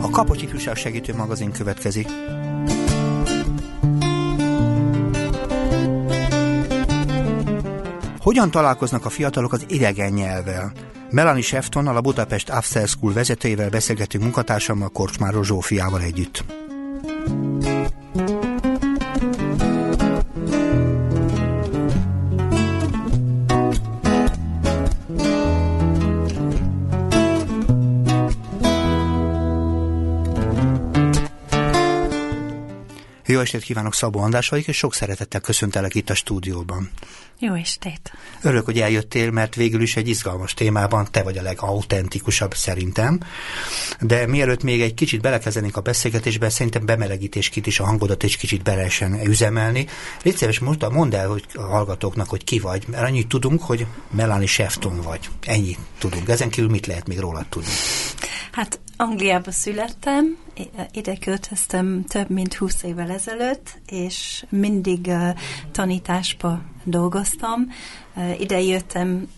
A Kapocs Ifjúság Segítő magazin következik. Hogyan találkoznak a fiatalok az idegen nyelvvel? Melanie Sheftonnal, a Budapest After School vezetőjével beszélgetünk munkatársammal, Korcsmáról Zsófiával együtt. Estét kívánok, Szabó András vagyok, és sok szeretettel köszöntelek itt a stúdióban. Jó estét! Örülök, hogy eljöttél, mert végül is egy izgalmas témában te vagy a legautentikusabb szerintem. De mielőtt még egy kicsit belekezdenénk a beszélgetésbe, szerintem bemelegítésként is a hangodat egy kicsit be lehessen üzemelni. Légy szíves, most mondd el hogy a hallgatóknak, hogy ki vagy, mert annyit tudunk, hogy Melanie Shefton vagy. Ennyit tudunk. Ezen kívül mit lehet még rólad tudni? Hát Angliába születtem, ide költöztem több mint 20 évvel ezelőtt, és mindig uh, tanításba dolgoztam. Uh, ide jöttem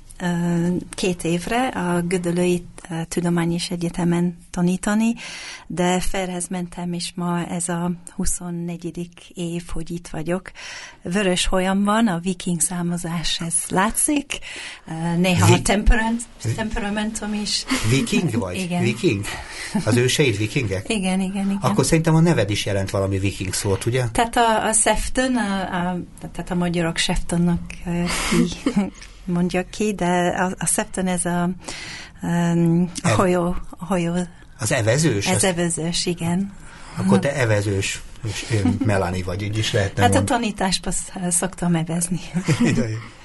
két évre a Gödölői Tudományos Egyetemen tanítani, de felhez mentem, és ma ez a 24. év, hogy itt vagyok. Vörös holyam van, a viking számozás, ez látszik. Néha Vi- a temperament, temperamentum is. Viking vagy? igen. Viking? Az őseid vikingek? Igen, igen, igen. Akkor szerintem a neved is jelent valami viking szót, ugye? Tehát a, a Sefton, a, a, tehát a magyarok Seftonnak ki mondja ki, de a, a Szepton ez a, um, a hajó, a hajó. Az evezős? Ez az... evezős, igen. Akkor te evezős és Melani vagy, így is lehetne Hát mond. a tanításban szoktam evezni.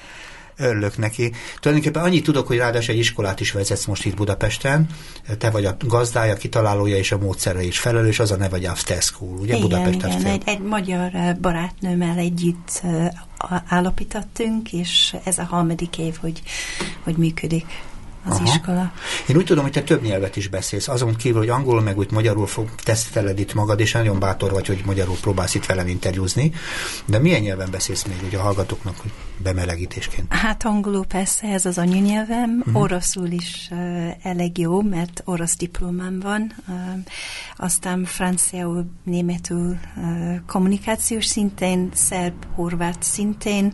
Örülök neki. Tulajdonképpen annyit tudok, hogy ráadásul egy iskolát is vezetsz most itt Budapesten. Te vagy a gazdája, kitalálója és a módszere is felelős, az a neve, vagy After School, ugye igen, Budapesten? Igen, egy, egy magyar barátnőmmel együtt állapítottunk, és ez a harmadik év, hogy, hogy működik az Aha. iskola. Én úgy tudom, hogy te több nyelvet is beszélsz, azon kívül, hogy angolul meg úgy magyarul fog, teszteled itt magad, és nagyon bátor vagy, hogy magyarul próbálsz itt velem interjúzni, de milyen nyelven beszélsz még ugye a hallgatóknak, hogy bemelegítésként? Hát angolul persze, ez az anyanyelvem, uh-huh. oroszul is uh, elég jó, mert orosz diplomám van, uh, aztán franciául, németül uh, kommunikációs szintén, szerb, horvát szintén,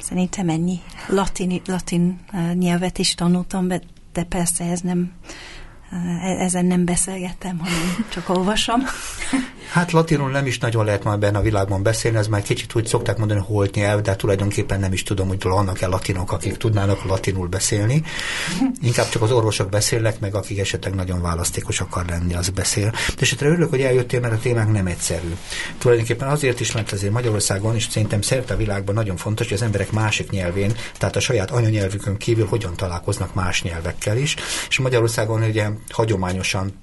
Szerintem ennyi. Latin, latin nyelvet is tanultam, de persze ez nem, ezen nem beszélgettem, hanem csak olvasom. Hát latinul nem is nagyon lehet már benne a világban beszélni, ez már kicsit úgy szokták mondani, hogy holt nyelv, de tulajdonképpen nem is tudom, hogy vannak-e latinok, akik tudnának latinul beszélni. Inkább csak az orvosok beszélnek, meg akik esetleg nagyon választékos akar lenni, az beszél. De esetre örülök, hogy eljöttél, mert a témánk nem egyszerű. Tulajdonképpen azért is, mert azért Magyarországon, és szerintem szerte a világban nagyon fontos, hogy az emberek másik nyelvén, tehát a saját anyanyelvükön kívül hogyan találkoznak más nyelvekkel is. És Magyarországon ugye hagyományosan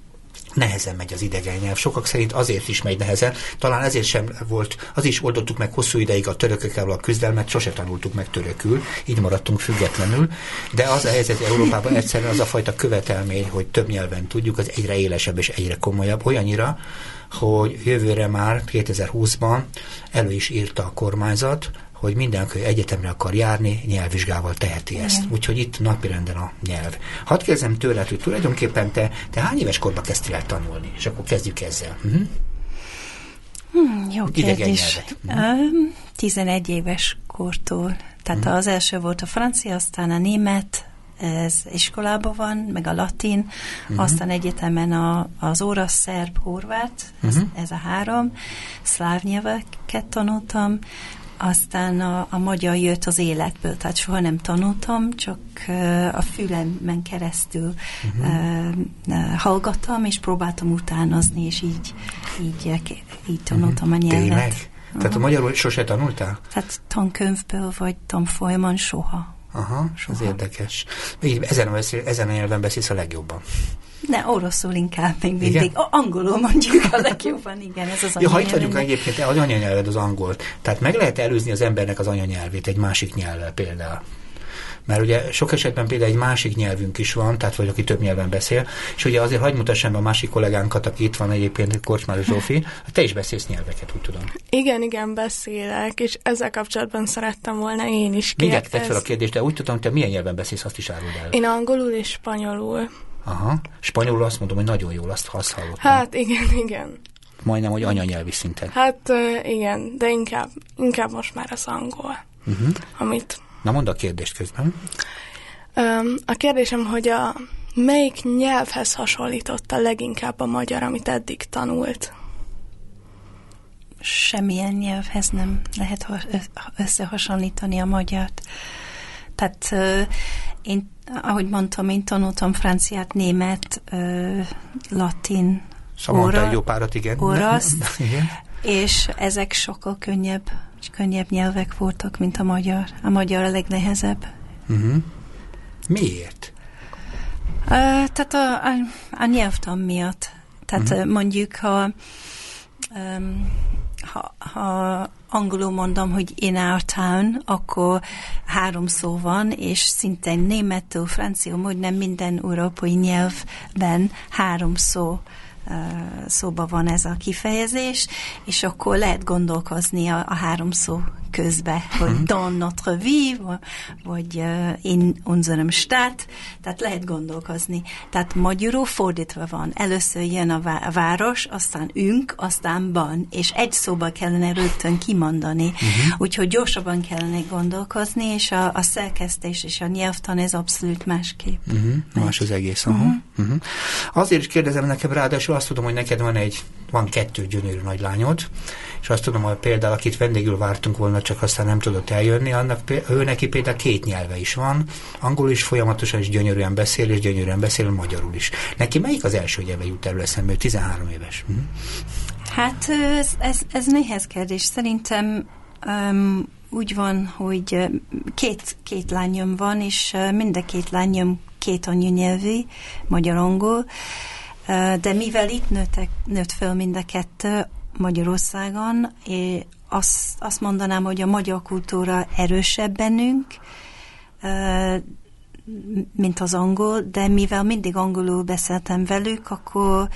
nehezen megy az idegen nyelv. Sokak szerint azért is megy nehezen, talán ezért sem volt, az is oldottuk meg hosszú ideig a törökökkel a küzdelmet, sose tanultuk meg törökül, így maradtunk függetlenül, de az a helyzet Európában egyszerűen az a fajta követelmény, hogy több nyelven tudjuk, az egyre élesebb és egyre komolyabb, olyannyira, hogy jövőre már 2020-ban elő is írta a kormányzat, hogy mindenki egyetemre akar járni, nyelvvizsgával teheti ezt. Igen. Úgyhogy itt napirenden a nyelv. Hadd kérdezem tőled, hogy tulajdonképpen te, te hány éves korban kezdtél el tanulni? És akkor kezdjük ezzel. Hmm, jó kérdés. Uh-huh. 11 éves kortól. Tehát uh-huh. az első volt a francia, aztán a német, ez iskolában van, meg a latin, uh-huh. aztán egyetemen a, az orosz, szerb, horvát, uh-huh. ez, ez a három, szláv nyelveket tanultam, aztán a, a magyar jött az életből, tehát soha nem tanultam, csak a fülemben keresztül uh-huh. uh, uh, hallgattam, és próbáltam utánozni, és így, így, így tanultam uh-huh. a nyelvet. Tényleg? Tehát a magyarul sose tanultál? Tehát tankönyvből vagy tanfolyamon soha. Aha, soha. ez érdekes. Így ezen a, ezen a nyelven beszélsz a legjobban. Ne, oroszul inkább még mindig. Igen? Angolul mondjuk a legjobban, igen, ez az Ja, ha itt vagyunk egyébként, az anyanyelved az angolt. Tehát meg lehet előzni az embernek az anyanyelvét egy másik nyelvvel például. Mert ugye sok esetben például egy másik nyelvünk is van, tehát vagy aki több nyelven beszél, és ugye azért hagyd mutassam be a másik kollégánkat, aki itt van egyébként, Korcsmár Zsófi, te is beszélsz nyelveket, úgy tudom. Igen, igen, beszélek, és ezzel kapcsolatban szerettem volna én is kérdezni. tett fel a kérdést, de úgy tudom, te milyen nyelven beszélsz, azt is áruld el. Én angolul és spanyolul. Aha. Spanyolul azt mondom, hogy nagyon jól, azt, azt hallottam. Hát igen, igen. Majdnem, hogy anyanyelvi szinten. Hát igen, de inkább, inkább most már az angol. Uh-huh. Amit... Na mondd a kérdést közben. A kérdésem, hogy a melyik nyelvhez hasonlította leginkább a magyar, amit eddig tanult? Semmilyen nyelvhez nem lehet összehasonlítani a magyart. Tehát én, ahogy mondtam, én tanultam franciát, német, uh, latin, Szóval Óra, jó párat, igen. Orasz, igen. és ezek sokkal könnyebb, könnyebb nyelvek voltak, mint a magyar. A magyar a legnehezebb. Uh-huh. Miért? Uh, tehát a, a, a nyelvtan miatt. Tehát uh-huh. mondjuk, ha, um, ha, ha angolul mondom, hogy in our town, akkor három szó van, és szinte németül, francia, nem minden európai nyelvben három szó szóba van ez a kifejezés, és akkor lehet gondolkozni a, a három szó közbe, hogy uh-huh. dans notre vie, vagy uh, in unserem Stadt, tehát lehet gondolkozni. Tehát magyarul fordítva van. Először jön a város, aztán ünk, aztán ban, és egy szóba kellene rögtön kimondani. Uh-huh. Úgyhogy gyorsabban kellene gondolkozni, és a, a szerkesztés és a nyelvtan ez abszolút másképp. Uh-huh. Más az egész. Uh-huh. Uh-huh. Azért is kérdezem nekem, ráadásul azt tudom, hogy neked van egy, van kettő gyönyörű nagylányod, és azt tudom, hogy például akit vendégül vártunk volna, csak aztán nem tudott eljönni, annak ő neki például két nyelve is van, angol is folyamatosan is gyönyörűen beszél, és gyönyörűen beszél magyarul is. Neki melyik az első nyelve jut elő eszembe? 13 éves. Hm? Hát ez, ez, ez nehéz kérdés. Szerintem um, úgy van, hogy két, két lányom van, és mind a két lányom két anyanyelvű, magyar-angol, de mivel itt nőttek, nőtt fel mind a kettő, Magyarországon. Én azt, azt mondanám, hogy a magyar kultúra erősebb bennünk, mint az angol, de mivel mindig angolul beszéltem velük, akkor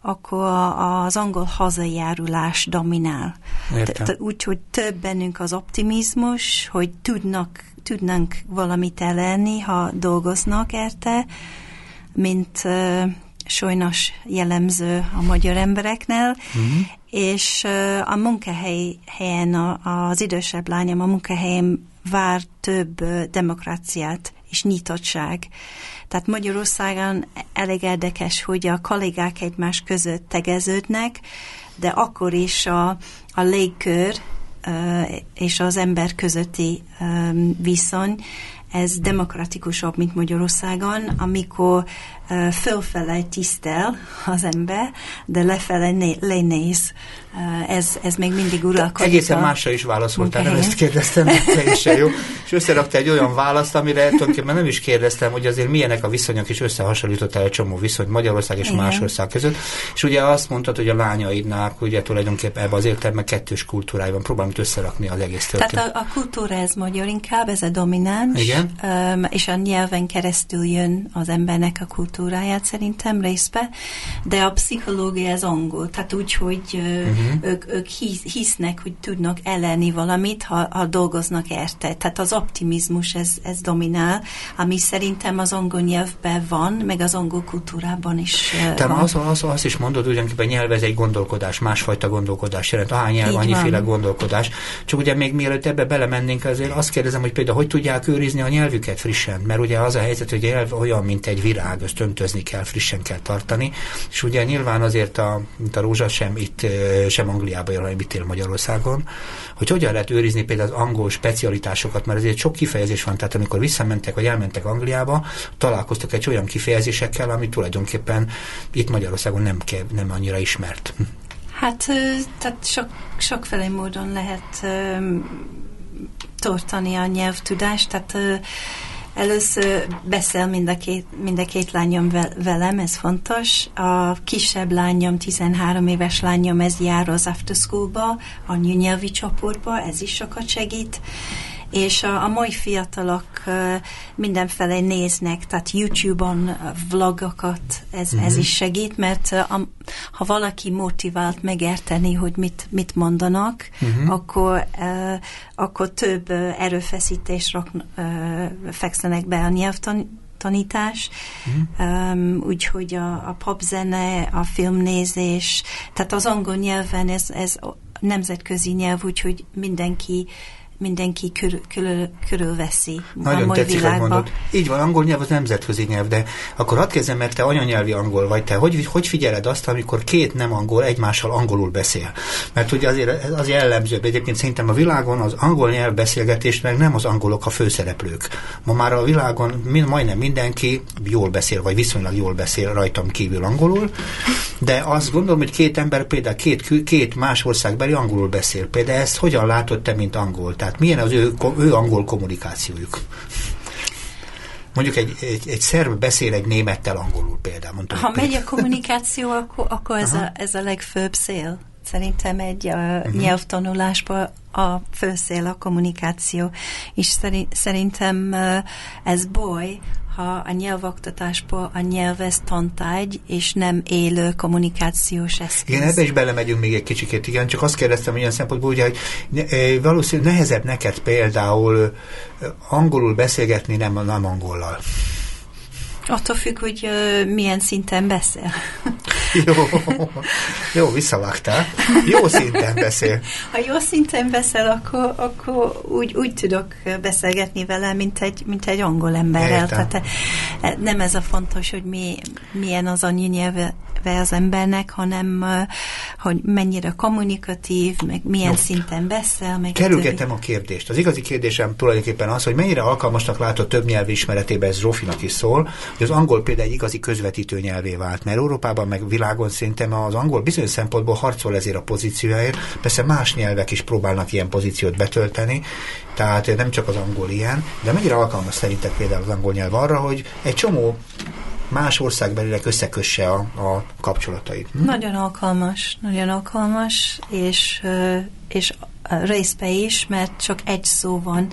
akkor az angol hazajárulás dominál. Úgyhogy több bennünk az optimizmus, hogy tudnak, tudnánk valamit elérni, ha dolgoznak érte, mint sajnos jellemző a magyar embereknél, uh-huh. És a munkahelyen az idősebb lányom a munkahelyen vár több demokráciát és nyitottság. Tehát Magyarországon elég érdekes, hogy a kollégák egymás között tegeződnek, de akkor is a, a légkör és az ember közötti viszony ez demokratikusabb, mint Magyarországon, amikor fölfele tisztel az ember, de lefele né- lenéz. Ez, ez még mindig uralkodik. Egészen másra is válaszoltál, nem ezt kérdeztem, teljesen jó. És összerakta egy olyan választ, amire tulajdonképpen nem is kérdeztem, hogy azért milyenek a viszonyok, és összehasonlítottál egy csomó viszony Magyarország és Igen. más ország között. És ugye azt mondtad, hogy a lányaidnak ugye tulajdonképpen ebbe az értelemben kettős kultúrája van, próbálom összerakni az egész történet. Tehát a, a kultúra ez magyar inkább, ez a domináns, Igen. És a nyelven keresztül jön az embernek a kultúra kultúráját szerintem részbe, de a pszichológia az angol, tehát úgy, hogy uh-huh. ők, ők hisz, hisznek, hogy tudnak ellenni valamit, ha, ha dolgoznak érte. Tehát az optimizmus ez, ez dominál, ami szerintem az angol nyelvben van, meg az angol kultúrában is Te van. Az, az, az is mondod, ugyanképpen nyelv ez egy gondolkodás, másfajta gondolkodás jelent. Ahány nyelv, Így annyiféle van. gondolkodás. Csak ugye még mielőtt ebbe belemennénk, azért azt kérdezem, hogy például hogy tudják őrizni a nyelvüket frissen, mert ugye az a helyzet, hogy a nyelv olyan, mint egy virág, ezt öntözni kell, frissen kell tartani, és ugye nyilván azért, a, mint a rózsa sem itt, sem Angliában jön, hanem itt él Magyarországon, hogy hogyan lehet őrizni például az angol specialitásokat, mert azért sok kifejezés van, tehát amikor visszamentek, vagy elmentek Angliába, találkoztak egy olyan kifejezésekkel, ami tulajdonképpen itt Magyarországon nem, kell, nem annyira ismert. Hát, tehát sok, sokféle módon lehet tartani a nyelvtudást, tehát Először beszél mind a két, mind a két lányom velem, ez fontos. A kisebb lányom, 13 éves lányom, ez jár az after schoolba, a nyelvi csoportba, ez is sokat segít. És a, a mai fiatalok mindenfele néznek, tehát YouTube-on vlogokat, ez, uh-huh. ez mhm. is segít, mert ha valaki motivált megérteni, hogy mit, mit mondanak, uh-huh. akkor, akkor több erőfeszítést rak, fekszenek be a nyelvtan tanítás, uh-huh. um, úgyhogy a, a popzene, a filmnézés, tehát az angol nyelven ez, ez nemzetközi nyelv, úgyhogy mindenki mindenki körül, körül, körülveszi Nagyon a tetszik, világba. hogy mondod. Így van, angol nyelv az nemzetközi nyelv, de akkor hadd kezdem, mert te anyanyelvi angol vagy, te hogy, hogy figyeled azt, amikor két nem angol egymással angolul beszél? Mert ugye azért az jellemző, egyébként szerintem a világon az angol nyelv beszélgetés meg nem az angolok a főszereplők. Ma már a világon mind, majdnem mindenki jól beszél, vagy viszonylag jól beszél rajtam kívül angolul, de azt gondolom, hogy két ember például két, két más országbeli angolul beszél. Például ezt hogyan látod te, mint angol? Tehát milyen az ő, ő angol kommunikációjuk? Mondjuk egy, egy, egy szerb beszél egy némettel angolul például. Mondtam, ha megy a kommunikáció, akkor, akkor ez, a, ez a legfőbb szél. Szerintem egy a uh-huh. nyelvtanulásban a főszél a kommunikáció, és szerintem ez boly, ha a nyelvoktatásból a nyelv ez tantárgy, és nem élő kommunikációs eszköz. Igen, ebbe is belemegyünk még egy kicsikét, igen, csak azt kérdeztem hogy ilyen szempontból, ugye, hogy eh, valószínűleg nehezebb neked például angolul beszélgetni, nem, nem angollal. Attól függ, hogy uh, milyen szinten beszél. jó, jó, visszavágtál. Jó szinten beszél. Ha jó szinten beszél, akkor, akkor úgy, úgy tudok beszélgetni vele, mint egy, mint egy angol emberrel. Tehát eh, nem ez a fontos, hogy mi, milyen az anyanyelve az embernek, hanem hogy mennyire kommunikatív, meg milyen Jó. szinten beszél. Meg Kerülgetem a kérdést. Az igazi kérdésem tulajdonképpen az, hogy mennyire alkalmasnak látod több nyelvi ismeretében, ez Zsófinak is szól, hogy az angol például egy igazi közvetítő nyelvé vált, mert Európában meg világon szerintem az angol bizonyos szempontból harcol ezért a pozíciójáért, persze más nyelvek is próbálnak ilyen pozíciót betölteni, tehát nem csak az angol ilyen, de mennyire alkalmas szerinted például az angol nyelv arra, hogy egy csomó más országbelileg összekösse a, a kapcsolatait. Hm? Nagyon alkalmas, nagyon alkalmas, és, és részbe is, mert csak egy szó van,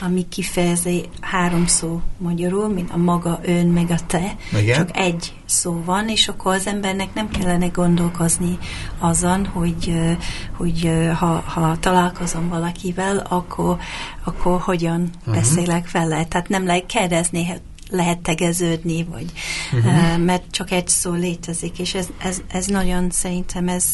ami kifejezi három szó magyarul, mint a maga, ön, meg a te. Igen? Csak egy szó van, és akkor az embernek nem kellene gondolkozni azon, hogy, hogy ha, ha találkozom valakivel, akkor, akkor hogyan uh-huh. beszélek vele. Tehát nem lehet kérdezni, lehet tegeződni, vagy uh-huh. mert csak egy szó létezik, és ez, ez, ez nagyon, szerintem ez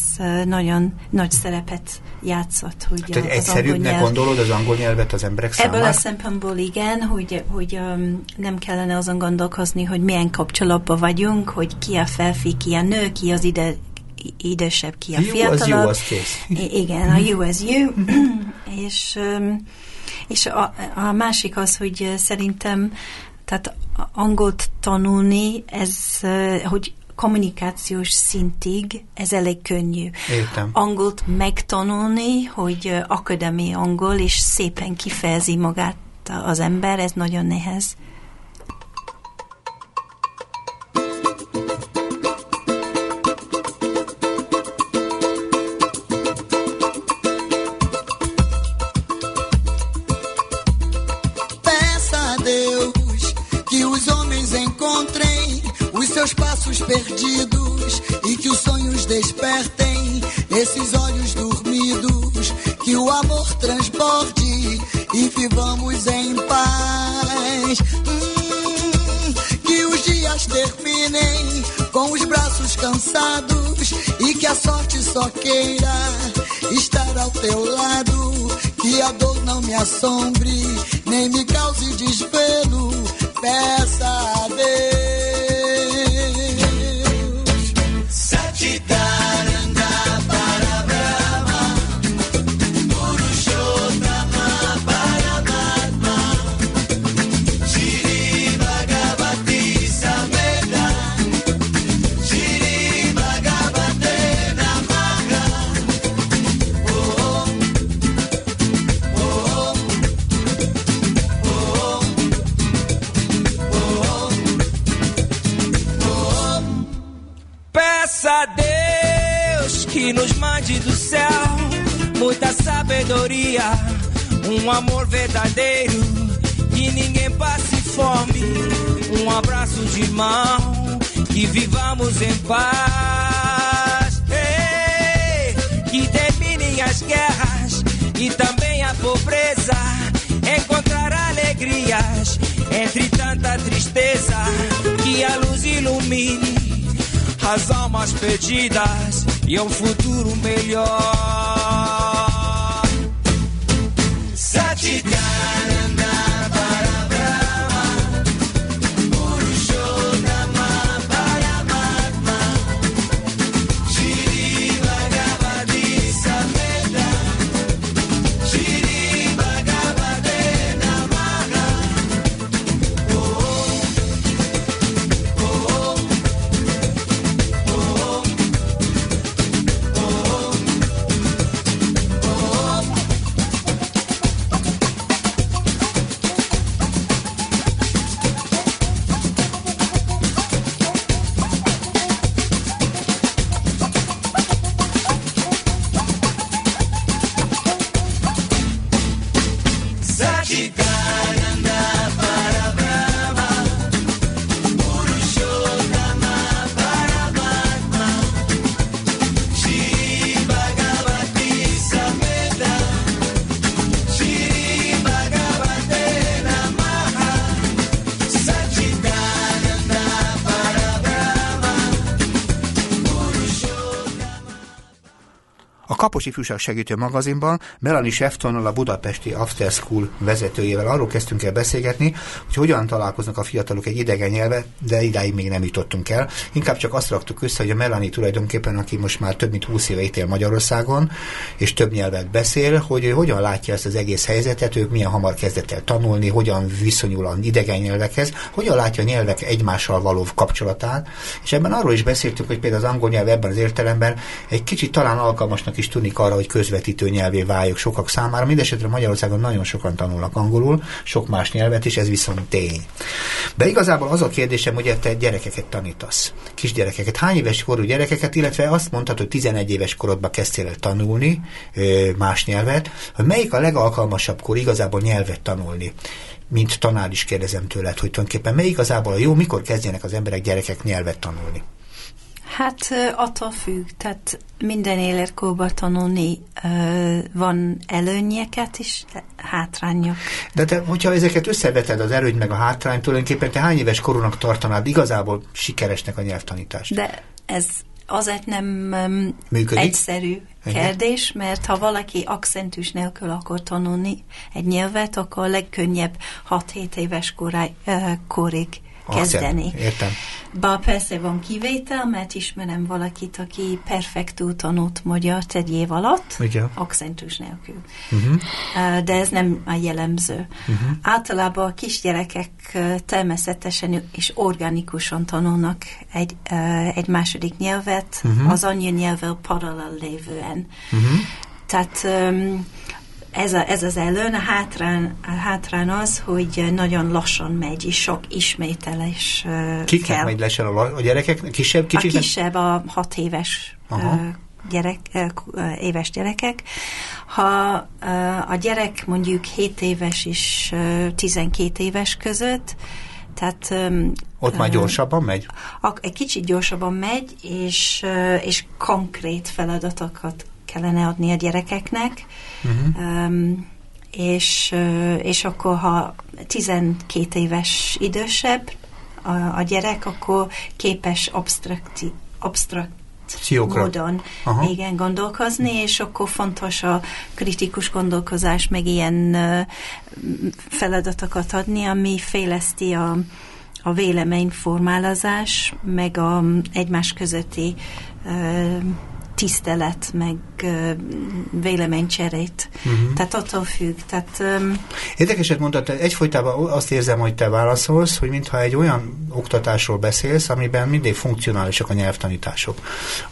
nagyon nagy szerepet játszott. Hogy hát, hogy egyszerűbbnek nyelv... gondolod az angol nyelvet az emberek számára? Ebből a szempontból igen, hogy, hogy um, nem kellene azon gondolkozni, hogy milyen kapcsolatban vagyunk, hogy ki a felfi, ki a nő, ki az ide idősebb, ki a fiatalabb. Jó az jó, az kész. Igen, a jó az jó. és és a, a másik az, hogy szerintem tehát angolt tanulni, ez, hogy kommunikációs szintig, ez elég könnyű. Értem. Angolt megtanulni, hogy akadémi angol, és szépen kifejezi magát az ember, ez nagyon nehéz. Amor transborde e vivamos em paz. Hum, que os dias terminem com os braços cansados e que a sorte só queira estar ao teu lado. Que a dor não me assombre, nem me cause desvelo. Peça um amor verdadeiro que ninguém fome, um abraço de mão, que vivamos em paz. Que terminem as guerras e também a pobreza. Encontrar alegrias entre tanta tristeza, que a luz ilumine as almas perdidas e um futuro melhor. chica. A Kapos Ifjúság Segítő magazinban Melanie Sheftonnal, a Budapesti After School vezetőjével arról kezdtünk el beszélgetni, hogy hogyan találkoznak a fiatalok egy idegen nyelve, de idáig még nem jutottunk el. Inkább csak azt raktuk össze, hogy a Melanie tulajdonképpen, aki most már több mint 20 éve itt él Magyarországon, és több nyelvet beszél, hogy hogyan látja ezt az egész helyzetet, ő milyen hamar kezdett el tanulni, hogyan viszonyul a idegen nyelvekhez, hogyan látja a nyelvek egymással való kapcsolatát, és ebben arról is beszéltük, hogy például az angol nyelv ebben az értelemben egy kicsit talán alkalmasnak is tűnik arra, hogy közvetítő nyelvé váljuk sokak számára. Mindenesetre Magyarországon nagyon sokan tanulnak angolul, sok más nyelvet is, ez viszont tény. De igazából az a kérdésem, hogy te gyerekeket tanítasz, kisgyerekeket, hány éves korú gyerekeket, illetve azt mondtad, hogy 11 éves korodban kezdtél el tanulni más nyelvet, hogy melyik a legalkalmasabb kor igazából nyelvet tanulni? Mint tanár is kérdezem tőled, hogy tulajdonképpen melyik igazából a jó, mikor kezdjenek az emberek, gyerekek nyelvet tanulni? Hát attól függ, tehát minden életkorban tanulni van előnyeket is, hátrányok. De te, hogyha ezeket összeveted, az erőny meg a hátrány, tulajdonképpen te hány éves korúnak tartanád igazából sikeresnek a nyelvtanítást? De ez azért nem Működik? egyszerű kérdés, mert ha valaki akcentus nélkül akar tanulni egy nyelvet, akkor a legkönnyebb 6-7 éves koráig, korig kezdeni. jelenti, Értem. Bár persze van kivétel, mert ismerem valakit, aki perfektül tanult magyar egy év alatt, Igen. akcentus nélkül. Uh-huh. Uh, De ez nem a jellemző. Uh-huh. Általában a kisgyerekek természetesen és organikusan tanulnak egy, egy második nyelvet, uh-huh. az anyanyelvvel paralel lévően. Uh-huh. Tehát um, ez, a, ez az előn, a hátrán, a hátrán az, hogy nagyon lassan megy, és sok ismételés uh, Kiknek kell. megy lesen a, a gyerekek? Kisebb, A kicsiknek? kisebb a hat éves Aha. gyerek, éves gyerekek. Ha a gyerek mondjuk 7 éves és ö, 12 éves között, tehát Ott már gyorsabban megy? ak- egy kicsit gyorsabban megy, és, és konkrét feladatokat kellene adni a gyerekeknek. Uh-huh. Um, és, és akkor, ha 12 éves idősebb a, a gyerek, akkor képes abstrakti, abstrakt Pszichokra. módon Aha. igen, gondolkozni, és akkor fontos a kritikus gondolkozás, meg ilyen feladatokat adni, ami fejleszti a, a véleményformálazás, meg a egymás közötti tisztelet, meg véleménycserét. Uh-huh. Tehát attól függ. Tehát, öm, Érdekeset mondtad, egyfolytában azt érzem, hogy te válaszolsz, hogy mintha egy olyan oktatásról beszélsz, amiben mindig funkcionálisak a nyelvtanítások.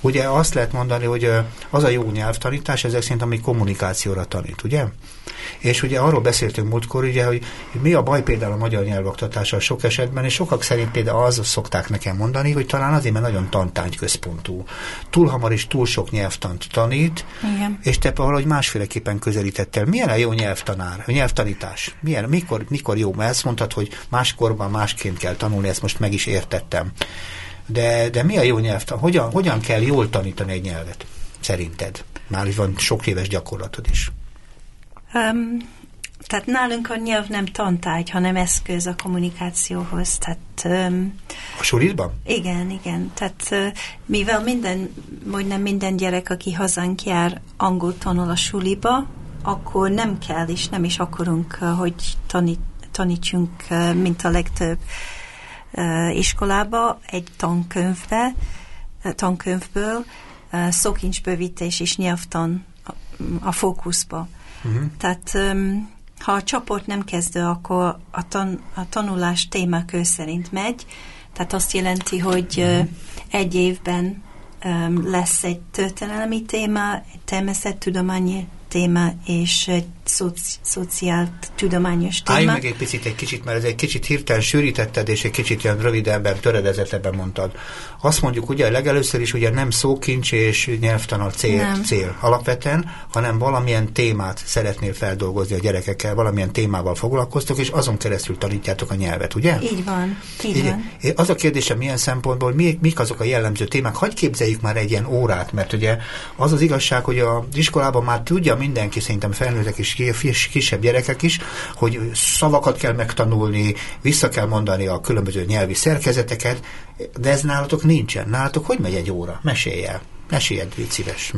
Ugye azt lehet mondani, hogy az a jó nyelvtanítás, ezek szerint, ami kommunikációra tanít, ugye? És ugye arról beszéltünk múltkor, ugye, hogy mi a baj például a magyar nyelvoktatással sok esetben, és sokak szerint például az szokták nekem mondani, hogy talán azért, mert nagyon tantárgy központú. Túl hamar és túl sok nyelvtant tanít, Igen. és te valahogy másféleképpen közelítettel. Milyen a jó nyelvtanár, a nyelvtanítás? Milyen, mikor, mikor jó? Mert ezt mondtad, hogy máskorban másként kell tanulni, ezt most meg is értettem. De, de mi a jó nyelvtan? Hogyan, hogyan kell jól tanítani egy nyelvet? Szerinted? Már van sok éves gyakorlatod is. Um, tehát nálunk a nyelv nem tantárgy, hanem eszköz a kommunikációhoz. Tehát um, A sulitban? igen, igen. Tehát uh, mivel minden, majdnem minden gyerek, aki hazánk jár, angol tanul a suliba, akkor nem kell, és nem is akarunk, uh, hogy tanít, tanítsunk, uh, mint a legtöbb uh, iskolába, egy tankönyvbe, uh, tankönyvből, uh, szókincsbővítés és nyelvtan a, a fókuszba. Uh-huh. Tehát um, ha a csoport nem kezdő, akkor a, tan, a tanulás témakör szerint megy, tehát azt jelenti, hogy uh, egy évben um, lesz egy történelmi téma, egy természettudományi téma és egy szoci, szociáltudományos téma. Álljunk meg egy picit, egy kicsit, mert ez egy kicsit hirtelen sűrítetted, és egy kicsit ilyen rövidebben, töredezetebben mondtad. Azt mondjuk ugye legelőször is ugye nem szókincs és nyelvtan a cél, Nem. cél alapvetően, hanem valamilyen témát szeretnél feldolgozni a gyerekekkel, valamilyen témával foglalkoztok, és azon keresztül tanítjátok a nyelvet, ugye? Így van, így van. Az a kérdésem, milyen szempontból, mi, mik azok a jellemző témák? Hagy képzeljük már egy ilyen órát, mert ugye az az igazság, hogy az iskolában már tudja mindenki, szerintem felnőttek kis, kisebb gyerekek is, hogy szavakat kell megtanulni, vissza kell mondani a különböző nyelvi szerkezeteket, de ez nálatok nincsen. Nálatok hogy megy egy óra? Mesélj el. Mesélj, légy szíves.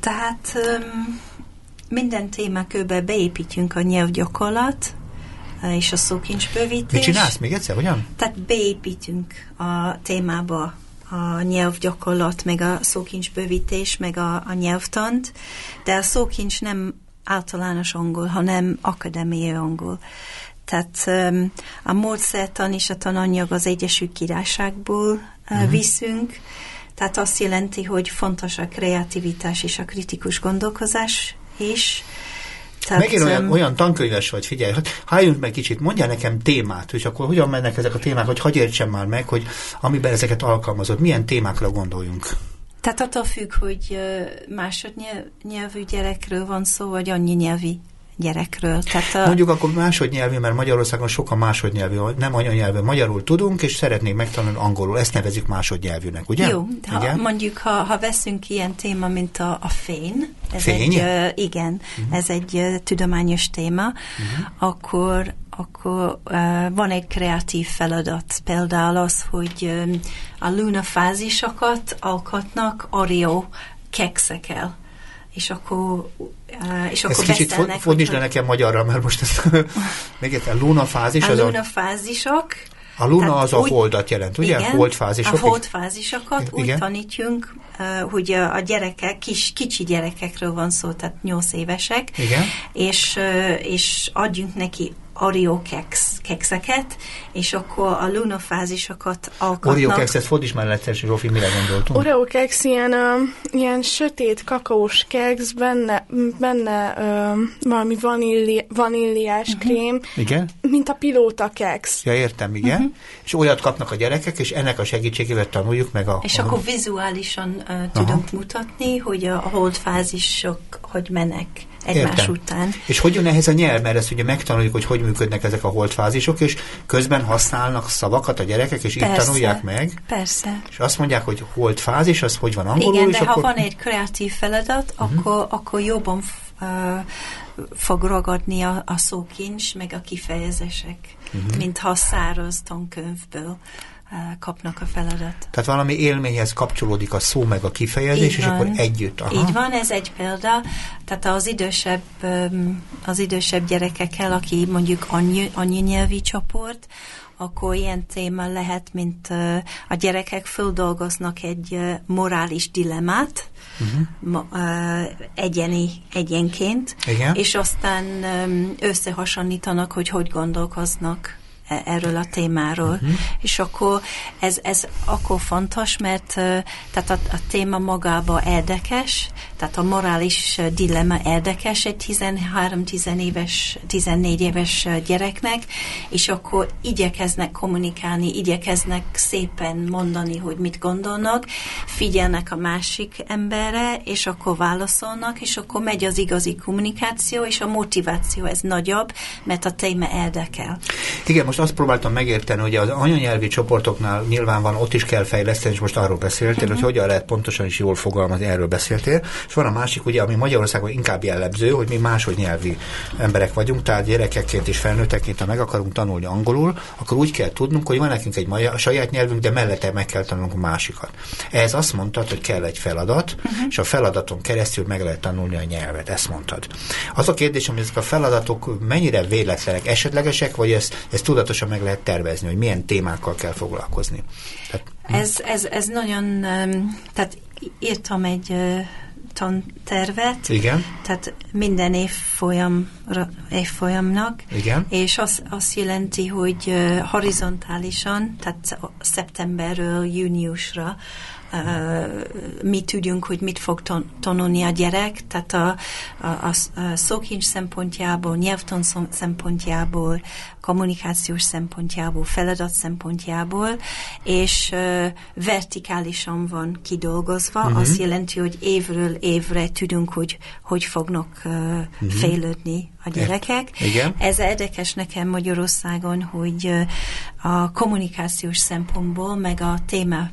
Tehát um, minden témakörbe beépítjünk a nyelvgyakorlat és a szókincsbővítés. Mit csinálsz még egyszer, hogyan? Tehát beépítünk a témába a nyelvgyakorlat, meg a szókincsbővítés, meg a, a nyelvtant, de a szókincs nem általános angol, hanem akadémiai angol. Tehát um, a módszertan és a tananyag az Egyesült Királyságból uh, uh-huh. viszünk, tehát azt jelenti, hogy fontos a kreativitás és a kritikus gondolkozás is. Tehát, Megint olyan, olyan tankönyves vagy, figyelj, hát álljunk meg kicsit, mondjál nekem témát, és akkor hogyan mennek ezek a témák, hogy hagyj értsem már meg, hogy amiben ezeket alkalmazod, milyen témákra gondoljunk. Tehát attól függ, hogy másodnyelvű gyerekről van szó, vagy annyi nyelvi gyerekről. Tehát a, Mondjuk akkor másodnyelvű, mert Magyarországon sokan másodnyelvű, nem anyanyelvű, magyarul tudunk, és szeretnék megtanulni angolul, ezt nevezik másodnyelvűnek, ugye? Jó, de ha, mondjuk, ha, ha veszünk ilyen téma, mint a, a fény, ez Fény? egy, igen, uh-huh. ez egy uh, tudományos téma, uh-huh. akkor, akkor van egy kreatív feladat, például az, hogy a luna fázisokat alkotnak Oreo kekszekkel és akkor, és akkor kicsit beszélnek, fo- fordítsd le hogy- nekem magyarra, mert most ezt még egyszer, luna fázis, a az luna a, fázisok. A luna tehát az a úgy- holdat jelent, ugye? Igen, Holdfázisok. a holdfázisokat úgy Igen. tanítjunk, uh, hogy a, a gyerekek, kis, kicsi gyerekekről van szó, tehát 8 évesek, Igen. és, és adjunk neki Oreo keks, kekszeket, és akkor a luna fázisokat alkotnak. Oreo kekszet fordíts már egyszer, Zsófi, mire gondoltunk? Oreo keks ilyen, ö, ilyen sötét kakaós keks, benne, benne ö, valami vaníli, vaníliás uh-huh. krém, Igen? mint a pilóta keks. Ja, értem, igen. Uh-huh. És olyat kapnak a gyerekek, és ennek a segítségével tanuljuk meg a... És a, akkor vizuálisan uh, tudunk mutatni, hogy a, holdfázisok hogy mennek egymás Értem. után. És hogy jön ehhez a nyelv? Mert ezt ugye megtanuljuk, hogy hogy működnek ezek a holdfázisok, és közben használnak szavakat a gyerekek, és Persze. tanulják meg. Persze. És azt mondják, hogy holdfázis, az hogy van angolul, Igen, de ha akkor... van egy kreatív feladat, uh-huh. akkor, akkor jobban uh, fog ragadni a, a szókincs, meg a kifejezések, uh-huh. mint ha száraz tankönyvből kapnak a feladat. Tehát valami élményhez kapcsolódik a szó meg a kifejezés, Így és van. akkor együtt. Aha. Így van, ez egy példa. Tehát az idősebb, az idősebb gyerekekkel, aki mondjuk annyi, annyi nyelvi csoport, akkor ilyen téma lehet, mint a gyerekek földolgoznak egy morális dilemmát, Mhm. ma, ö, egyeni, egyenként, Igen. és aztán összehasonlítanak, hogy hogy gondolkoznak erről a témáról. Uh-huh. És akkor ez, ez akkor fontos, mert tehát a, a téma magába érdekes, tehát a morális dilemma érdekes egy 13-14 éves, 14 éves gyereknek, és akkor igyekeznek kommunikálni, igyekeznek szépen mondani, hogy mit gondolnak, figyelnek a másik emberre, és akkor válaszolnak, és akkor megy az igazi kommunikáció, és a motiváció ez nagyobb, mert a téma érdekel. Igen, most azt próbáltam megérteni, hogy az anyanyelvi csoportoknál nyilván van, ott is kell fejleszteni, és most arról beszéltél, uh-huh. hogy hogyan lehet pontosan is jól fogalmazni, erről beszéltél. És van a másik, ugye, ami Magyarországon inkább jellemző, hogy mi máshogy nyelvi emberek vagyunk, tehát gyerekekként és felnőttekként, ha meg akarunk tanulni angolul, akkor úgy kell tudnunk, hogy van nekünk egy magyar, saját nyelvünk, de mellette meg kell tanulnunk a másikat. Ehhez azt mondtad, hogy kell egy feladat, uh-huh. és a feladaton keresztül meg lehet tanulni a nyelvet, ezt mondtad. Az a kérdésem, hogy ezek a feladatok mennyire véletlenek, esetlegesek, vagy ezt, ezt tudatosan meg lehet tervezni, hogy milyen témákkal kell foglalkozni. Tehát, Ez, ez, ez nagyon, tehát írtam egy tantervet, Igen. tehát minden évfolyamra, évfolyamnak, Igen. és az, azt jelenti, hogy horizontálisan, tehát szeptemberről júniusra mi tudjunk, hogy mit fog tan- tanulni a gyerek, tehát a, a, a, szókincs szempontjából, nyelvtan szempontjából, kommunikációs szempontjából, feladat szempontjából, és vertikálisan van kidolgozva, uh-huh. azt jelenti, hogy évről évre tudunk, hogy hogy fognak uh, uh-huh. fejlődni a gyerekek. Igen. Ez érdekes nekem Magyarországon, hogy a kommunikációs szempontból, meg a téma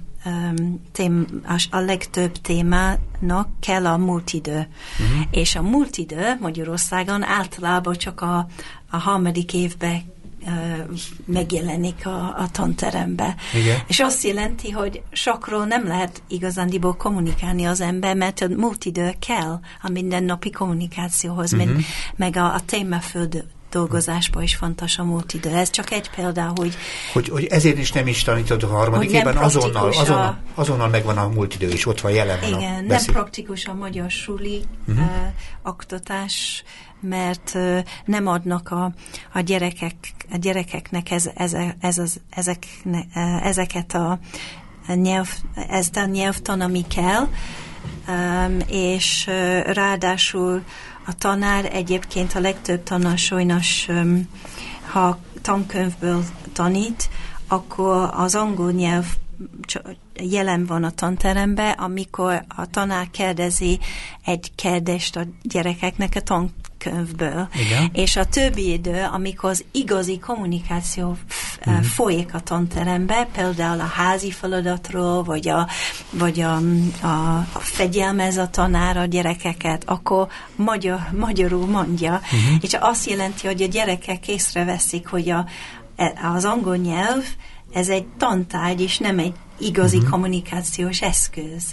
tém, a, legtöbb témának kell a multidő. Uh-huh. És a multidő Magyarországon általában csak a, a harmadik évben ö, megjelenik a, a tanterembe. Igen. És azt jelenti, hogy sokról nem lehet igazándiból kommunikálni az ember, mert a multidő kell a mindennapi kommunikációhoz, uh-huh. meg, meg a, a témaföld dolgozásban is fontos a multidő. Ez csak egy példa, hogy hogy, hogy ezért is nem is tanítod a harmadik évben, azonnal, a- azonnal, azonnal megvan a multidő is, ott van jelen van Igen, nem praktikus a magyar suli uh-huh. uh, oktatás, mert uh, nem adnak a, a, gyerekek, a gyerekeknek ez, ez, ez az, ezekne, uh, ezeket a nyelv, ezt a nyelvtan, ami kell, um, és uh, ráadásul a tanár egyébként a legtöbb tanár sajnos, ha tankönyvből tanít, akkor az angol nyelv jelen van a tanterembe, amikor a tanár kérdezi egy kérdést a gyerekeknek a tankönyvből. Igen. És a többi idő, amikor az igazi kommunikáció f- Mhm. uh folyik a tanterembe, például a házi feladatról, vagy a, vagy a, a, a fegyelmez a tanár a gyerekeket, akkor magyar, magyarul mondja. Uh-huh. És azt jelenti, hogy a gyerekek észreveszik, hogy a, e- az angol nyelv ez egy tantárgy, és nem egy igazi uh-huh. kommunikációs eszköz.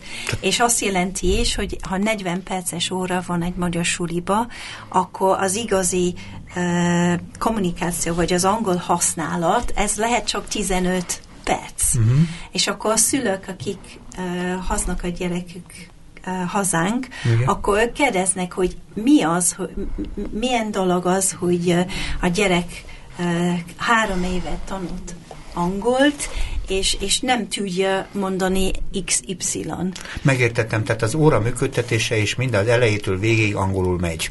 És azt jelenti is, hogy ha 40 perces óra van egy magyar suliba, akkor az igazi uh, kommunikáció, vagy az angol használat, ez lehet csak 15 perc. Uh-huh. És akkor a szülők, akik uh, hoznak a gyerekük uh, hazánk, Igen. akkor ők kérdeznek, hogy mi az, hogy, milyen dolog az, hogy uh, a gyerek uh, három évet tanult angolt, és, és nem tudja mondani XY. Megértettem, tehát az óra működtetése is mind az elejétől végéig angolul megy.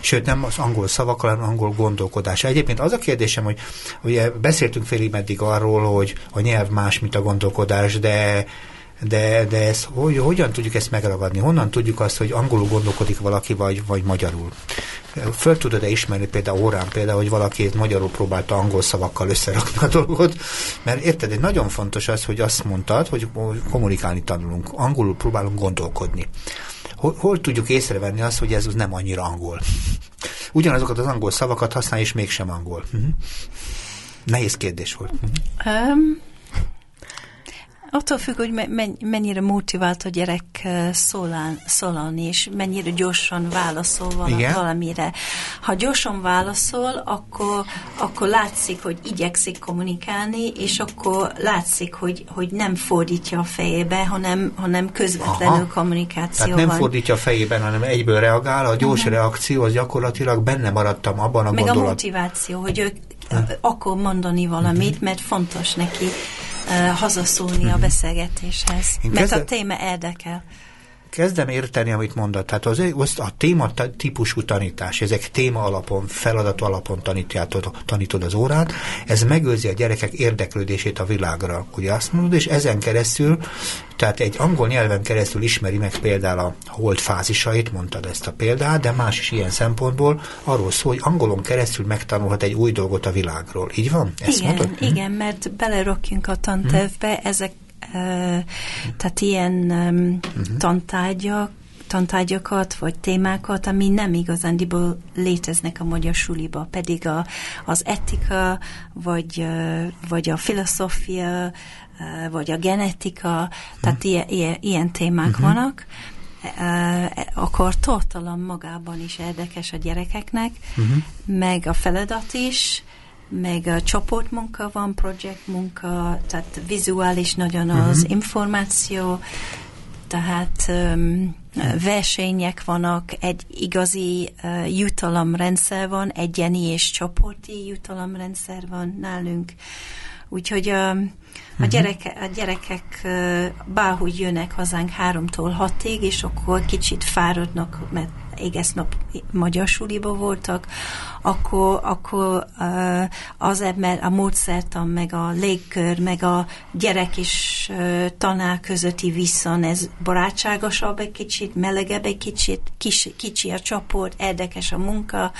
Sőt, nem az angol szavakkal, hanem angol gondolkodása. Egyébként az a kérdésem, hogy ugye beszéltünk félig meddig arról, hogy a nyelv más, mint a gondolkodás, de de, de ez, hogy, hogyan tudjuk ezt megragadni? Honnan tudjuk azt, hogy angolul gondolkodik valaki, vagy, vagy magyarul? Föl tudod-e ismerni például órán, például, hogy valaki magyarul próbálta angol szavakkal összerakni a dolgot? Mert érted, egy nagyon fontos az, hogy azt mondtad, hogy kommunikálni tanulunk, angolul próbálunk gondolkodni. Hol, hol tudjuk észrevenni azt, hogy ez nem annyira angol? Ugyanazokat az angol szavakat használ, és mégsem angol. Uh-huh. Nehéz kérdés volt. Um, attól függ, hogy me- men- mennyire motivált a gyerek uh, szólán, szólalni, és mennyire gyorsan válaszol valamire. Ha gyorsan válaszol, akkor, akkor látszik, hogy igyekszik kommunikálni, és akkor látszik, hogy, hogy nem fordítja a fejébe, hanem, hanem közvetlenül Aha. kommunikáció Tehát nem van. fordítja a fejében, hanem egyből reagál. A gyors uh-huh. reakció az gyakorlatilag benne maradtam abban a Meg a gondolat. motiváció, hogy ő akkor mondani valamit, mert fontos neki uh, hazaszólni a beszélgetéshez, Én mert a kezdem- téma érdekel. Kezdem érteni, amit mondott. Tehát az, az a téma típusú tanítás, ezek téma alapon, feladat alapon tanítjátod, tanítod az órát, ez megőrzi a gyerekek érdeklődését a világra. Ugye azt mondod, és ezen keresztül, tehát egy angol nyelven keresztül ismeri meg például a hold fázisait, mondtad ezt a példát, de más is ilyen szempontból arról szól, hogy angolon keresztül megtanulhat egy új dolgot a világról. Így van? Ezt igen, mondod? Mhm. igen, mert belerakjunk a tantervbe, ezek, uh, tehát ilyen Mhm. tantárgyak, tantárgyakat vagy témákat, ami nem igazándiból léteznek a magyar suliba, pedig a, az etika, vagy, vagy a filozófia, vagy a genetika, tehát Mhm. ilyen, ilyen, ilyen témák vannak, uh, akkor tartalom magában is érdekes a gyerekeknek, Mhm. meg a feladat is, meg a csoportmunka van, projektmunka, tehát vizuális nagyon az információ, tehát um, versenyek vannak, egy igazi uh, jutalomrendszer van, egyeni és csoporti jutalomrendszer van nálunk. Úgyhogy a, a, gyereke, a gyerekek uh, bárhogy jönnek hazánk háromtól hatig, és akkor kicsit fáradnak, mert egész nap magyar suliba voltak, akkor, akkor uh, azért, mert a módszertan, meg a légkör, meg a gyerek és uh, tanár közötti viszon, ez barátságosabb egy kicsit, melegebb egy kicsit, kis, kicsi a csoport, érdekes a munka,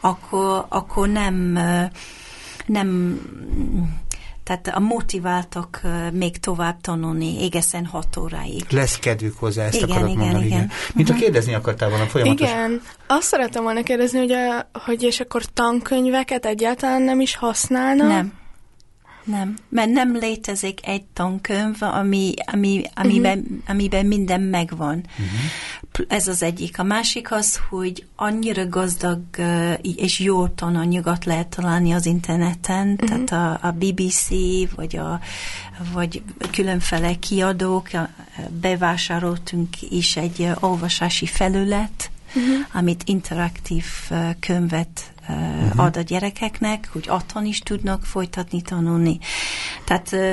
akkor, akkor nem, uh, nem tehát a motiváltak még tovább tanulni, egészen hat óráig. Lesz kedvük hozzá, ezt Igen, akarod igen, mondani. igen. Igen. Mint a kérdezni akartál volna folyamatosan. Igen, azt szeretem volna kérdezni, hogy, a, hogy és akkor tankönyveket egyáltalán nem is használnak? Nem. Nem, mert nem létezik egy tankönyv, ami, ami, amiben, uh-huh. amiben minden megvan. Uh-huh. Ez az egyik. A másik az, hogy annyira gazdag uh, és jó tananyagot lehet találni az interneten, uh-huh. tehát a, a BBC, vagy, a, vagy különféle kiadók, bevásároltunk is egy uh, olvasási felület, uh-huh. amit interaktív uh, könyvet uh-huh. ad a gyerekeknek, hogy otthon is tudnak folytatni tanulni. Tehát uh,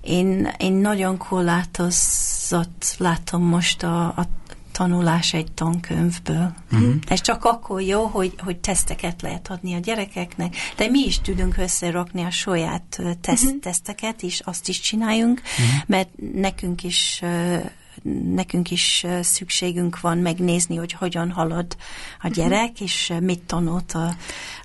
én, én nagyon korlátozott látom most a, a tanulás egy tankönyvből. Uh-huh. Ez csak akkor jó, hogy, hogy teszteket lehet adni a gyerekeknek, de mi is tudunk összerakni a saját ö, teszt, uh-huh. teszteket is, azt is csináljunk, uh-huh. mert nekünk is ö, nekünk is szükségünk van megnézni, hogy hogyan halad a gyerek, és mit tanult a,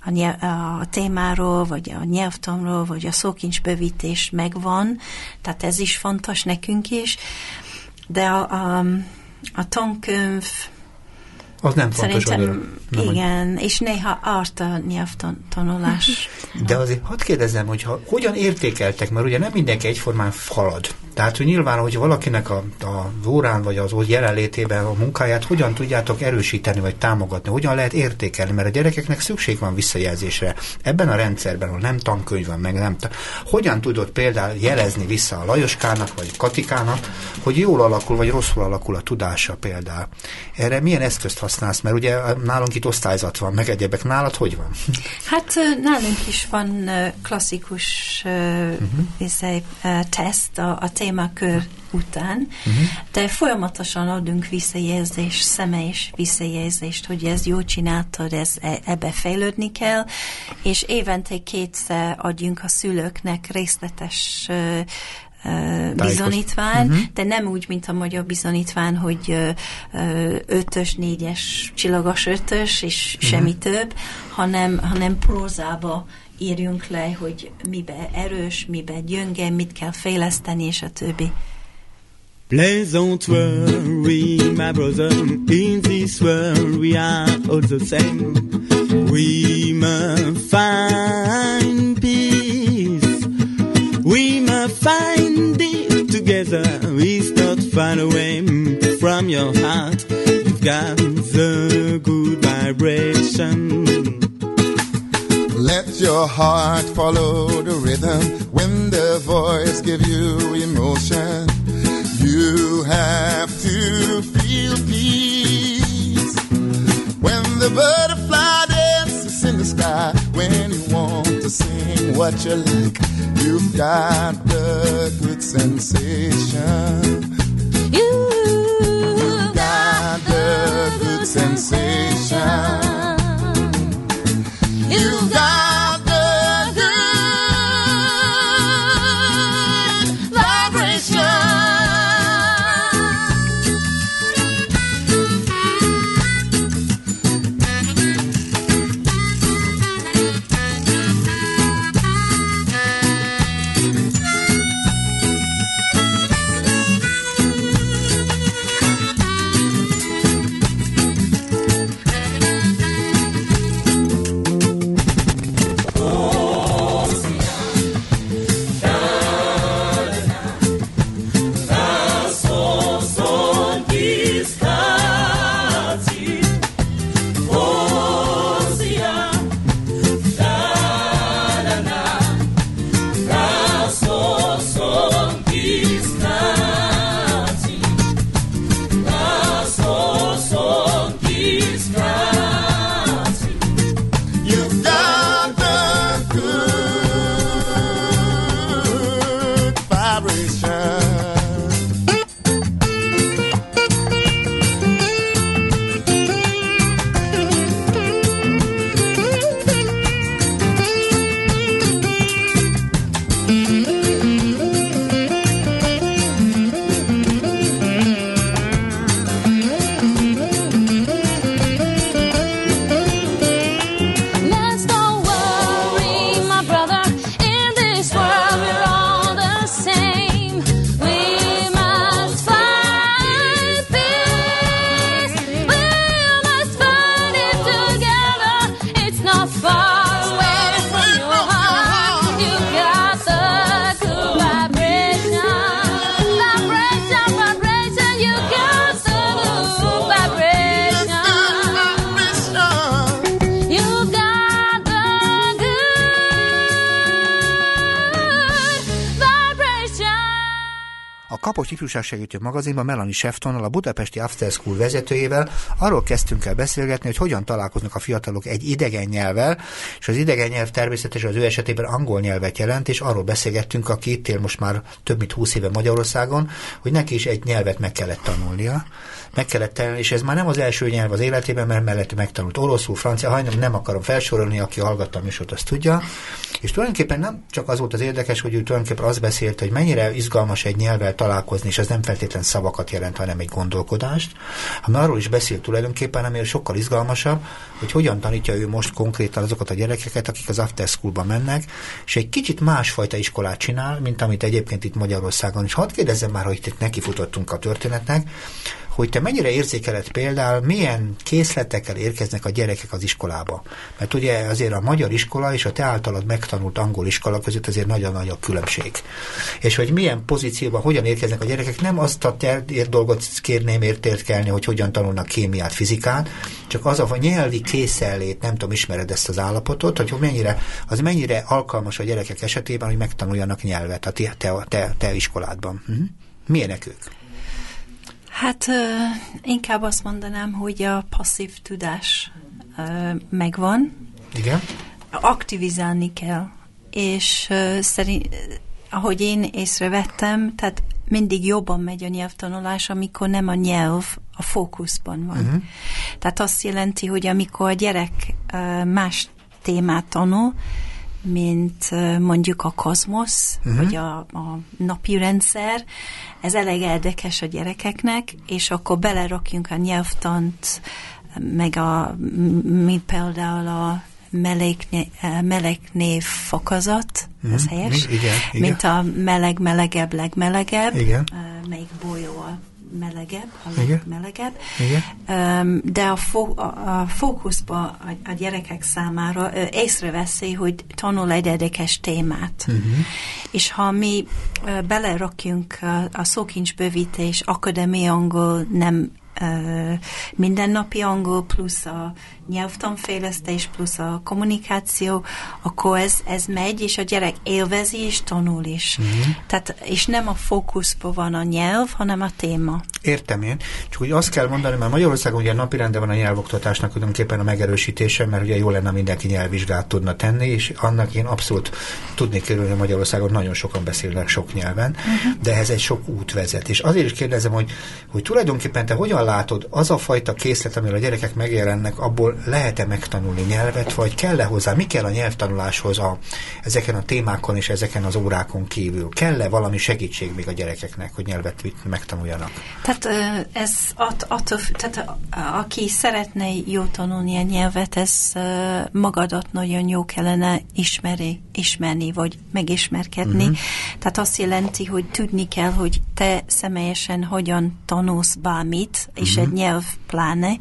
a, nyelv, a témáról, vagy a nyelvtanról, vagy a szókincsbővítés megvan, tehát ez is fontos nekünk is, de a, a, a tankönyv Az nem fontos, Szerintem hogy nem, hogy- igen, és néha árt a nyelvtanulás. De azért hadd kérdezzem, hogy ha, hogyan értékeltek, mert ugye nem mindenki egyformán halad. Tehát, hogy nyilván, hogy valakinek a, a órán vagy az ott jelenlétében a munkáját hogyan tudjátok erősíteni vagy támogatni, hogyan lehet értékelni, mert a gyerekeknek szükség van visszajelzésre. Ebben a rendszerben, ahol nem tankönyv van, meg nem. Hogyan tudod például jelezni vissza a Lajoskának vagy Katikának, hogy jól alakul vagy rosszul alakul a tudása például. Erre milyen eszközt használsz? Mert ugye nálunk itt osztályzat van, meg egyebek. Nálad hogy van? Hát ö, nálunk is van ö, klasszikus uh-huh. teszt a, a témakör után, uh-huh. de folyamatosan adunk visszajelzést, személyes visszajelzést, hogy ez jól csináltad, ez, e- ebbe fejlődni kell, és évente kétszer adjunk a szülőknek részletes bizonyítvány, uh-huh. de nem úgy, mint a magyar bizonyítvány, hogy ötös, négyes, csillagos ötös, és uh-huh. semmi több, hanem, hanem prózába írjunk le, hogy mibe erős, mibe gyönge, mit kell fejleszteni, és a többi. Please don't worry, my brother. In this world, we are all the same. We must find away from your heart. You've got the good vibration. Let your heart follow the rhythm when the voice give you emotion. You have to feel peace when the butterfly dances in the sky when you want to sing what you like. You've got the good sensation. Sensation. You got Ifjúságsegítő magazinban Melanie Sheftonnal, a budapesti After School vezetőjével arról kezdtünk el beszélgetni, hogy hogyan találkoznak a fiatalok egy idegen nyelvvel, és az idegen nyelv természetesen az ő esetében angol nyelvet jelent, és arról beszélgettünk, aki itt él most már több mint 20 éve Magyarországon, hogy neki is egy nyelvet meg kellett tanulnia. Meg kellett tanulni, és ez már nem az első nyelv az életében, mert mellett megtanult oroszul, francia, hajnam nem akarom felsorolni, aki hallgatta a műsort, azt tudja. És tulajdonképpen nem csak az volt az érdekes, hogy ő tulajdonképpen azt beszélt, hogy mennyire izgalmas egy nyelvvel találkozni, és ez nem feltétlen szavakat jelent, hanem egy gondolkodást, hanem arról is beszélt tulajdonképpen, ami sokkal izgalmasabb, hogy hogyan tanítja ő most konkrétan azokat a gyerekeket, akik az after schoolba mennek, és egy kicsit másfajta iskolát csinál, mint amit egyébként itt Magyarországon. És hadd kérdezzem már, hogy itt nekifutottunk a történetnek, hogy te mennyire érzékeled például, milyen készletekkel érkeznek a gyerekek az iskolába. Mert ugye azért a magyar iskola és a te általad megtanult angol iskola között azért nagyon nagy a különbség. És hogy milyen pozícióban, hogyan érkeznek a gyerekek, nem azt a te dolgot kérném értékelni, hogy hogyan tanulnak kémiát, fizikát, csak az a nyelvi készellét, nem tudom, ismered ezt az állapotot, hogy mennyire, az mennyire alkalmas a gyerekek esetében, hogy megtanuljanak nyelvet a te, te, te, iskoládban. Uh-huh. Milyenek ők? Hát inkább azt mondanám, hogy a passzív tudás megvan, Igen? aktivizálni kell, és szerint, ahogy én észrevettem, tehát mindig jobban megy a nyelvtanulás, amikor nem a nyelv a fókuszban van. Uh-huh. Tehát azt jelenti, hogy amikor a gyerek más témát tanul, mint mondjuk a kozmosz, uh-huh. vagy a, a napi rendszer, ez elég érdekes a gyerekeknek, és akkor belerakjunk a nyelvtant, meg a, mint például a melegné, melegnév fokozat, Mhm, ez helyes? igen, igen. Mint a meleg, melegebb, legmelegebb, Igen. melyik bolyó a melegebb, a Igen. legmelegebb. Igen. Öm, De a, fó, a, fókuszba a, a gyerekek számára észreveszi, hogy tanul egy érdekes témát. Mhm. És ha mi belerakjunk a, szókincsbővítés, akadémia angol nem mindennapi angol, plusz a nyelvtanfejlesztés, plusz a kommunikáció, akkor ez, ez megy, és a gyerek élvezi és tanul is. Mm-hmm. Tehát, és nem a fókuszban van a nyelv, hanem a téma. Értem én. Csak úgy azt kell mondani, mert Magyarországon ugye napirendre van a nyelvoktatásnak tulajdonképpen a megerősítése, mert ugye jó lenne mindenki nyelvvizsgát tudna tenni, és annak én abszolút tudnék kerülni, hogy Magyarországon nagyon sokan beszélnek sok nyelven, uh-huh. de ehhez egy sok út vezet. És azért is kérdezem, hogy, hogy tulajdonképpen te hogyan látod az a fajta készlet, amivel a gyerekek megjelennek, abból lehet-e megtanulni nyelvet, vagy kell-e hozzá, mi kell a nyelvtanuláshoz a, ezeken a témákon és ezeken az órákon kívül? Kell-e valami segítség még a gyerekeknek, hogy nyelvet megtanuljanak? Tehát ez att, attól, tehát aki szeretne jó tanulni a nyelvet, ez magadat nagyon jó kellene ismeri, ismerni, vagy megismerkedni. Uh-huh. Tehát azt jelenti, hogy tudni kell, hogy te személyesen hogyan tanulsz bármit, és uh-huh. egy nyelv pláne.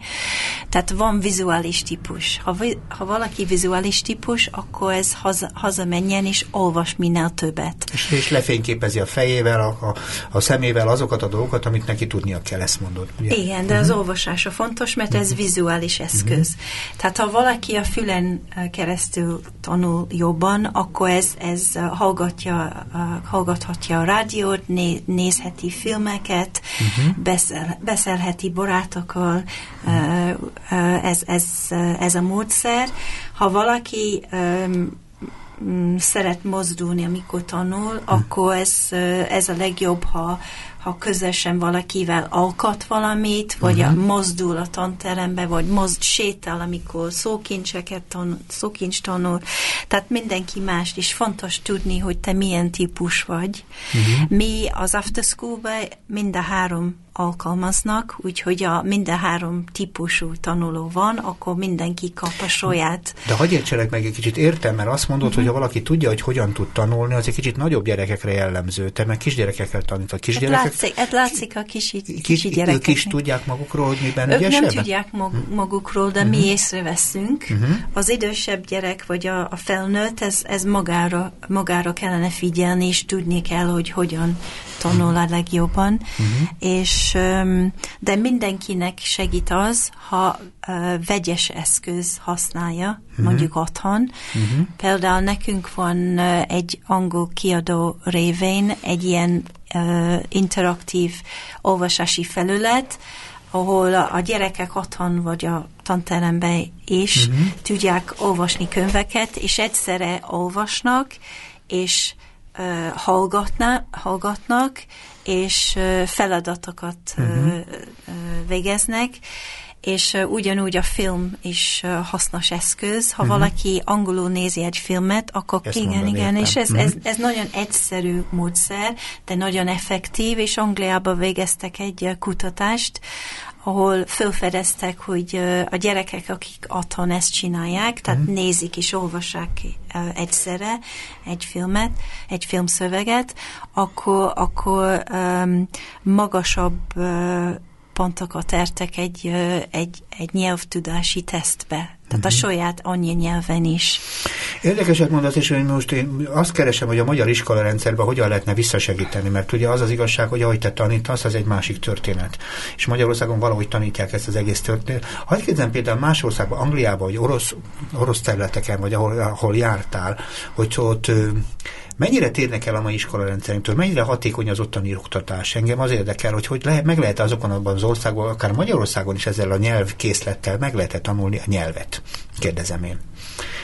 Tehát van vizuális típus. Ha, ha valaki vizuális típus, akkor ez haza, hazamenjen és olvas minél többet. És, és lefényképezi a fejével, a, a, a szemével azokat a dolgokat, amit neki tudnia kell, ezt mondod. Ugye? Igen, de az olvasása fontos, mert ez vizuális eszköz. Tehát ha valaki a fülen keresztül tanul jobban, akkor ez, ez hallgatja, hallgathatja a rádiót, né, nézheti filmeket, beszél, beszélheti barátokkal, eh, ez, ez, ez a módszer. Ha valaki szeret mozdulni, amikor tanul, akkor ez, ez a legjobb, ha, ha közösen valakivel alkat valamit, vagy uh-huh. a mozdul a tanterembe, vagy mozd, sétál, amikor szókincseket tanul, szókincs tanul. Tehát mindenki más, és fontos tudni, hogy te milyen típus vagy. Uh-huh. Mi az after school-ban mind a három alkalmaznak, úgyhogy a minden három típusú tanuló van, akkor mindenki kap a saját. De hagyj értselek meg egy kicsit, értem, mert azt mondod, uh-huh. hogy ha valaki tudja, hogy hogyan tud tanulni, az egy kicsit nagyobb gyerekekre jellemző. Te meg kisgyerekekkel tanítod. Hát Kisgyerekek, látszik, hát látszik a kis, kisi ők gyerekek. is tudják magukról, hogy miben Ők nem ügyesebben? tudják mag, magukról, de mi észreveszünk. Az idősebb gyerek, vagy a, a felnőtt, ez, ez magára, magára kellene figyelni, és tudni kell, hogy hogyan tanul a legjobban. És, öm, de mindenkinek segít az, ha vegyes eszköz használja, mondjuk otthon. Például nekünk van egy angol kiadó révén egy ilyen ö, interaktív olvasási felület, ahol a, a gyerekek otthon vagy a tanteremben is uh-huh. tudják olvasni könyveket, és egyszerre olvasnak, és hallgatna, hallgatnak, és feladatokat uh-huh. uh, végeznek, és ugyanúgy a film is hasznos eszköz. Ha uh-huh. valaki angolul nézi egy filmet, akkor Ezt igen, igen, és ez, értem. ez, ez nagyon egyszerű módszer, de nagyon effektív, és Angliában végeztek egy kutatást, ahol felfedeztek, hogy a gyerekek, akik otthon ezt csinálják, tehát Mhm. mm. nézik és olvassák egyszerre egy filmet, egy filmszöveget, akkor, akkor um, magasabb ö, pontokat értek egy, egy, egy nyelvtudási tesztbe. Tehát Mhm. a saját anyanyelven is. Érdekeset mondasz, és hogy most én azt keresem, hogy a magyar iskola rendszerben hogyan lehetne visszasegíteni, mert ugye az az igazság, hogy ahogy te tanítasz, az egy másik történet. És Magyarországon valahogy tanítják ezt az egész történetet. Ha kérdezem például más országban, Angliában, vagy orosz, orosz területeken, vagy ahol, ahol jártál, hogy ott mennyire térnek el a mai iskola rendszerünktől, mennyire hatékony az ottani oktatás. Engem az érdekel, hogy, hogy lehet, meg lehet azokon abban az országban, akár Magyarországon is ezzel a nyelvkészlettel meg lehet tanulni a nyelvet. Kérdezem én.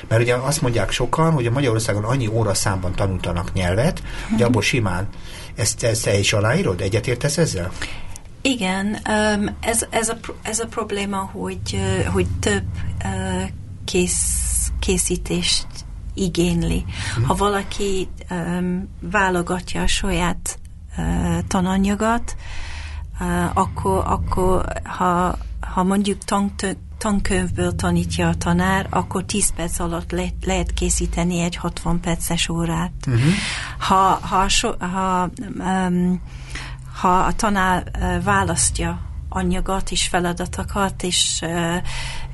Mert ugye azt mondják sokan, hogy a Magyarországon annyi óra számban tanultanak nyelvet, hogy abból simán ezt, ezt te is aláírod? Egyetértesz ezzel? Igen, ez, ez, a, ez a probléma, hogy, hogy több kész, készítést igényli. Ha valaki um, válogatja a saját uh, tananyagot, uh, akkor, akkor ha, ha mondjuk tanktö, tankönyvből tanítja a tanár, akkor 10 perc alatt le, lehet készíteni egy 60 perces órát. Uh-huh. Ha, ha, so, ha um, ha a tanár ö, választja anyagot és feladatokat, és, ö,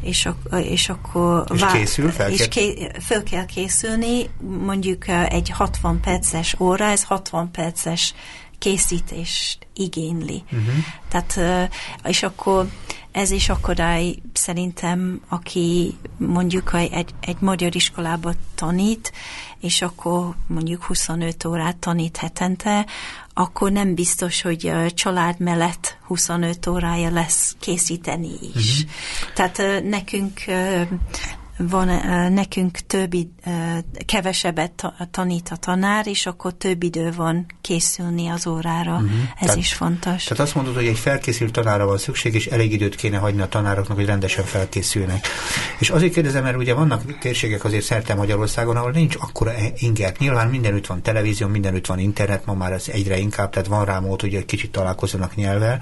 és, ak- és akkor... És készül, fel és ké, fel kell készülni, mondjuk ö, egy 60 perces óra, ez 60 perces készítést igényli. Uh-huh. Tehát, és akkor ez is akadály szerintem, aki mondjuk egy, egy magyar iskolába tanít, és akkor mondjuk 25 órát tanít hetente, akkor nem biztos, hogy ö, család mellett 25 órája lesz készíteni is. Uh-huh. Tehát nekünk van nekünk több, kevesebbet ta- tanít a tanár, és akkor több idő van készülni az órára. Uh-huh. Ez Tehát- is fontos. Tehát azt mondod, hogy egy felkészült tanára van szükség, és elég időt kéne hagyni a tanároknak, hogy rendesen felkészülnek. És azért kérdezem, mert ugye vannak térségek azért szerte Magyarországon, ahol nincs akkora e- inger. Nyilván mindenütt van televízió, mindenütt van internet, ma már ez egyre inkább, tehát van rá mód, hogy egy kicsit találkozzanak nyelvvel,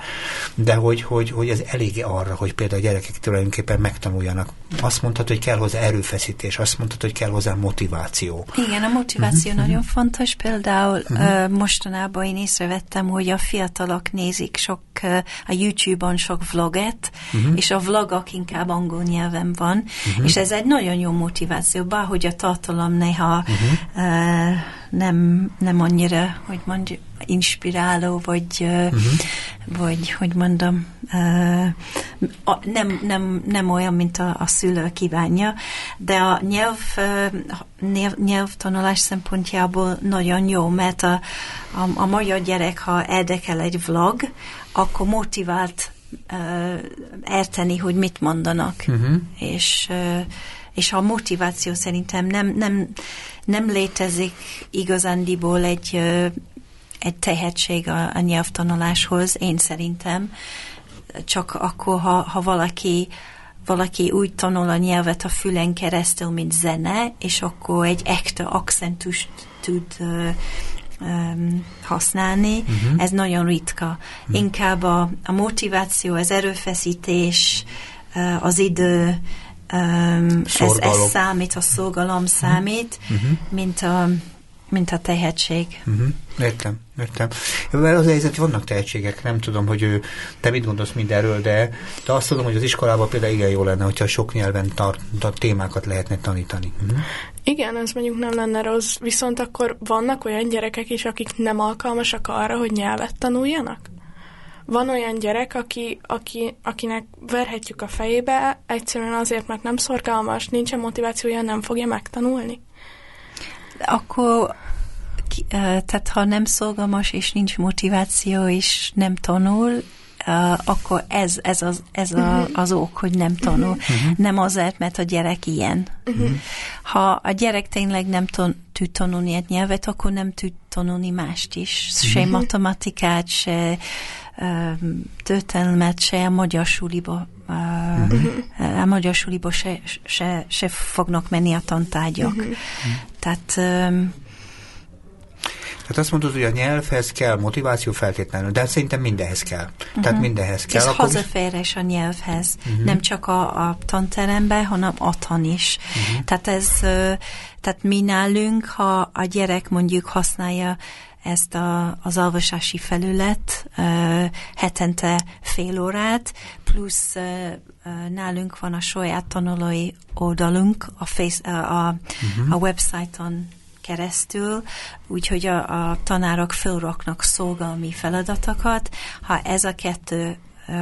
de hogy, hogy, hogy ez elég arra, hogy például a gyerekek tulajdonképpen megtanuljanak. Azt mondhatod, hogy kell hozzá erőfeszítés, azt mondhatod, hogy kell hozzá motiváció. Igen, a motiváció uh-huh, nagyon fontos. Például uh-huh. uh, mostanában én észrevettem, hogy a fiatalok nézik sok, a YouTube-on sok vloget, uh-huh. és a vlogok inkább angol nyelven van, uh-huh. és ez egy nagyon jó motiváció, bárhogy a tartalom néha uh-huh. uh, nem, nem annyira, hogy mondjuk, inspiráló, vagy, uh, uh-huh. vagy hogy mondom, nem, nem, nem olyan, mint a, a szülő kívánja, de a nyelv, nyelv, nyelvtanulás szempontjából nagyon jó, mert a, a, a magyar gyerek, ha érdekel egy vlog, akkor motivált uh, érteni, hogy mit mondanak. Uh-huh. És, uh, és a motiváció szerintem nem, nem, nem létezik igazándiból egy, uh, egy tehetség a, a nyelvtanuláshoz, én szerintem. Csak akkor, ha, ha valaki valaki úgy tanul a nyelvet a fülen keresztül, mint zene, és akkor egy ekte accentust tud uh, um, használni, uh-huh. ez nagyon ritka. Uh-huh. Inkább a, a motiváció, az erőfeszítés, uh, az idő, um, ez, ez számít, a szolgalom számít, uh-huh. mint a mint a tehetség. Uh-huh. Értem, értem. Mert az helyzet, vannak tehetségek, nem tudom, hogy ő, te mit gondolsz mindenről, de, de azt tudom, hogy az iskolában például igen jó lenne, hogyha sok nyelven tart, tart témákat lehetne tanítani. Uh-huh. Igen, ez mondjuk nem lenne rossz, viszont akkor vannak olyan gyerekek is, akik nem alkalmasak arra, hogy nyelvet tanuljanak? Van olyan gyerek, aki, aki, akinek verhetjük a fejébe, egyszerűen azért, mert nem szorgalmas, nincsen motivációja, nem fogja megtanulni? Akkor tehát ha nem szolgalmas, és nincs motiváció, és nem tanul, uh, akkor ez, ez, az, ez a, az ok, hogy nem tanul. Uh-huh. Nem azért, mert a gyerek ilyen. Uh-huh. Ha a gyerek tényleg nem tan- tud tanulni egy nyelvet, akkor nem tud tanulni mást is. Se uh-huh. matematikát, se um, történelmet, se a magyar suliba. Uh, uh-huh. A magyar suliba se, se, se fognak menni a tantárgyak. Uh-huh. Tehát um, tehát azt mondod, hogy a nyelvhez kell motiváció feltétlenül, de hát szerintem mindenhez kell. Uh-huh. Tehát mindenhez kell. Ez hazaférés a nyelvhez. Uh-huh. Nem csak a, a tanteremben, hanem otthon is. Uh-huh. Tehát ez, tehát mi nálunk, ha a gyerek mondjuk használja ezt a, az alvasási felület uh, hetente fél órát, plusz uh, uh, nálunk van a saját tanulói oldalunk a, face, uh, a, uh-huh. a website-on keresztül, úgyhogy a, a tanárok fölraknak szolgalmi feladatokat. Ha ez a kettő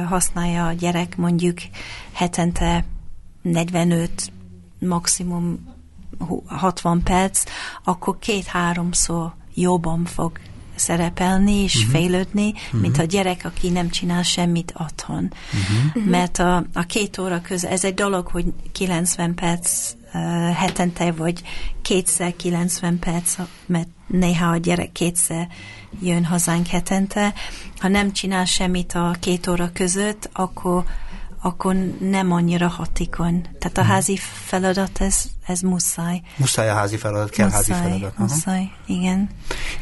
használja a gyerek mondjuk hetente 45, maximum 60 perc, akkor két-háromszor jobban fog szerepelni és uh-huh. fejlődni, uh-huh. mint a gyerek, aki nem csinál semmit otthon. Uh-huh. Mert a, a két óra között, ez egy dolog, hogy 90 perc uh, hetente, vagy kétszer 90 perc, mert néha a gyerek kétszer jön hazánk hetente. Ha nem csinál semmit a két óra között, akkor akkor nem annyira hatékony. Tehát a házi feladat, ez, ez muszáj. Muszáj a házi feladat, kell muszáj, házi feladat. Aha. Muszáj, igen.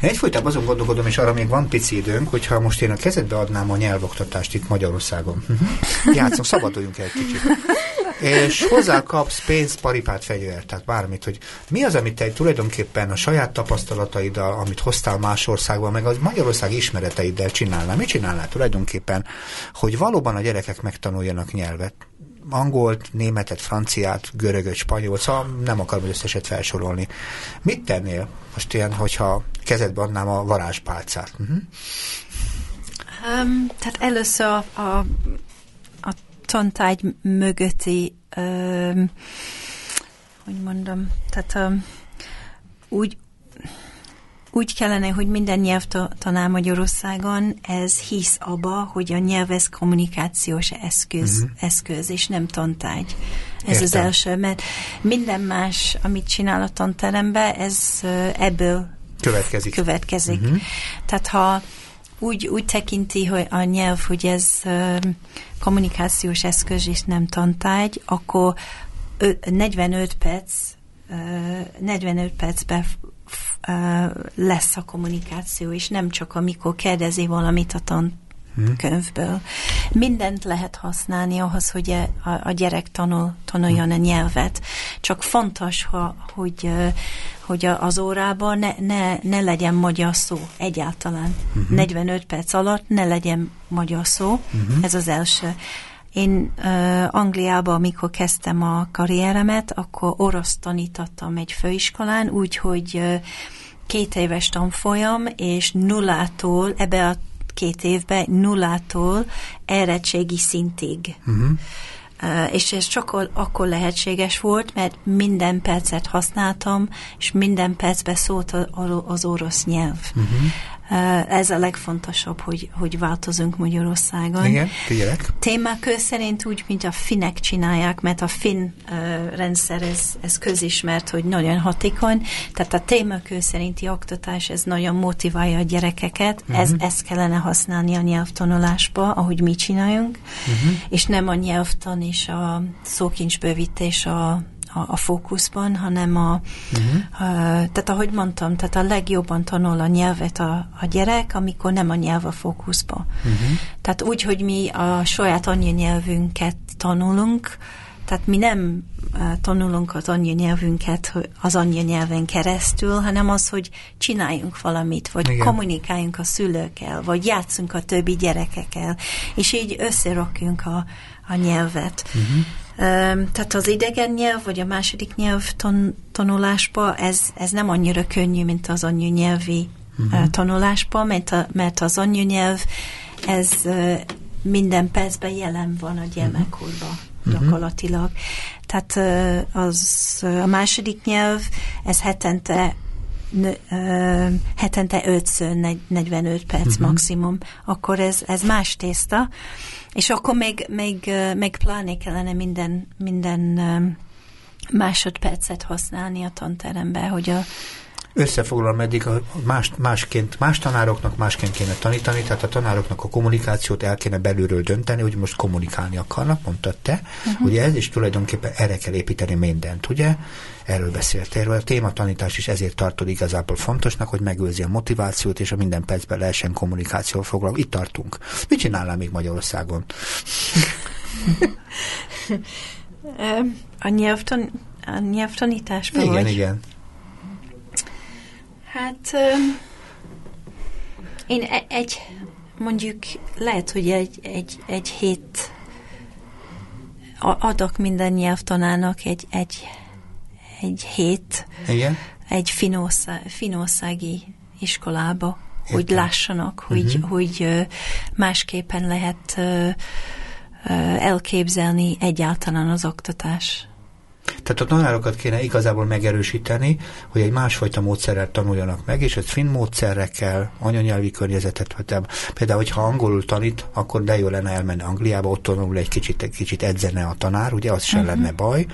Én egyfolytában azon gondolkodom, és arra még van pici időnk, hogyha most én a kezedbe adnám a nyelvoktatást itt Magyarországon. Uh-huh. Játszunk, szabaduljunk el egy kicsit. És hozzá kapsz pénzt, paripát, fegyvert, tehát bármit, hogy mi az, amit te tulajdonképpen a saját tapasztalataiddal, amit hoztál más országban, meg a Magyarország ismereteiddel csinálnál. Mit csinálnál tulajdonképpen, hogy valóban a gyerekek megtanuljanak nyelvet? angolt, németet, franciát, görögöt, spanyol, szóval nem akarom összeset felsorolni. Mit tennél most ilyen, hogyha kezedbe adnám a varázspálcát. Uh-huh. Um, tehát először a, a, a tantágy mögötti, um, hogy mondom, tehát um, úgy, úgy kellene, hogy minden nyelvtanár Magyarországon ez hisz abba, hogy a nyelv ez kommunikációs eszköz, uh-huh. eszköz és nem tantárgy. Ez Értem. az első, mert minden más, amit csinál a tanteremben, ez ö, ebből Következik. következik. Uh-huh. Tehát ha úgy, úgy tekinti hogy a nyelv, hogy ez kommunikációs eszköz és nem tantárgy, akkor ö, 45 perc, ö, 45 percben lesz a kommunikáció, és nem csak amikor kérdezi valamit a tan könyvből. Mindent lehet használni ahhoz, hogy e- a, a gyerek tanul, tanuljon a nyelvet. Csak fontos, ha, hogy, hogy az órában ne, ne, ne legyen magyar szó egyáltalán. Uh-huh. 45 perc alatt ne legyen magyar szó. Uh-huh. Ez az első. Én uh, Angliában, amikor kezdtem a karrieremet, akkor orosz tanítottam egy főiskolán, úgyhogy uh, két éves tanfolyam, és nullától, ebbe a két évben nullától érettségi szintig. Uh-huh. Uh, és ez csak akkor lehetséges volt, mert minden percet használtam, és minden percben szólt az orosz nyelv. Uh-huh. Ez a legfontosabb, hogy, hogy változunk Magyarországon. Igen, figyelek. Témakör szerint úgy, mint a finnek csinálják, mert a finn rendszer, ez, ez közismert, hogy nagyon hatékony, tehát a témakör szerinti oktatás, ez nagyon motiválja a gyerekeket, uh-huh. ez, ezt kellene használni a nyelvtanulásba, ahogy mi csináljunk, uh-huh. és nem a nyelvtan és a szókincsbővítés a, a, a fókuszban, hanem a, uh-huh. a, tehát ahogy mondtam, tehát a legjobban tanul a nyelvet a, a gyerek, amikor nem a nyelv a fókuszba. Uh-huh. Tehát úgy, hogy mi a saját anyanyelvünket tanulunk, tehát mi nem uh, tanulunk az anyanyelvünket az anyanyelven keresztül, hanem az, hogy csináljunk valamit, vagy. Igen. kommunikáljunk a szülőkkel, vagy játszunk a többi gyerekekkel, és így összerakjunk a, a nyelvet. Uh-huh. Tehát az idegen nyelv, vagy a második nyelv tan- tanulásba, ez, ez nem annyira könnyű, mint az anyanyelvi uh-huh. tanulásba, mert, a, mert az anyanyelv, ez minden percben jelen van a gyermekkorban gyakorlatilag. Tehát az a második nyelv, ez hetente hetente 5 45 perc uh-huh. maximum, akkor ez, ez más tészta, és akkor még, még, még pláne kellene minden, minden másodpercet használni a tanterembe, hogy a, Összefoglalom eddig, a más, másként, más tanároknak másként kéne tanítani, tehát a tanároknak a kommunikációt el kéne belülről dönteni, hogy most kommunikálni akarnak, mondtad te, uh-huh. ugye ez is tulajdonképpen erre kell építeni mindent, ugye? Erről beszéltél, erről a tématanítás is ezért tartod igazából fontosnak, hogy megőrzi a motivációt, és a minden percben lehessen kommunikációval foglalkozni. Itt tartunk. Mit csinálnál még Magyarországon? a, nyelvtan, a nyelvtanításban Igen, vagy? igen. Hát én e- egy, mondjuk lehet, hogy egy, egy, egy hét adok minden nyelvtanának egy, egy, egy hét Igen? egy finország, finországi iskolába, hogy Értem. lássanak, hogy, Mhm. hogy másképpen lehet elképzelni egyáltalán az oktatás. Tehát a tanárokat kéne igazából megerősíteni, hogy egy másfajta módszerrel tanuljanak meg, és ez finn módszerekkel, anyanyelvi környezetet, például, hogyha angolul tanít, akkor de jó lenne elmenni Angliába, ott tanul egy kicsit, egy kicsit edzene a tanár, ugye, az sem uh-huh. lenne baj,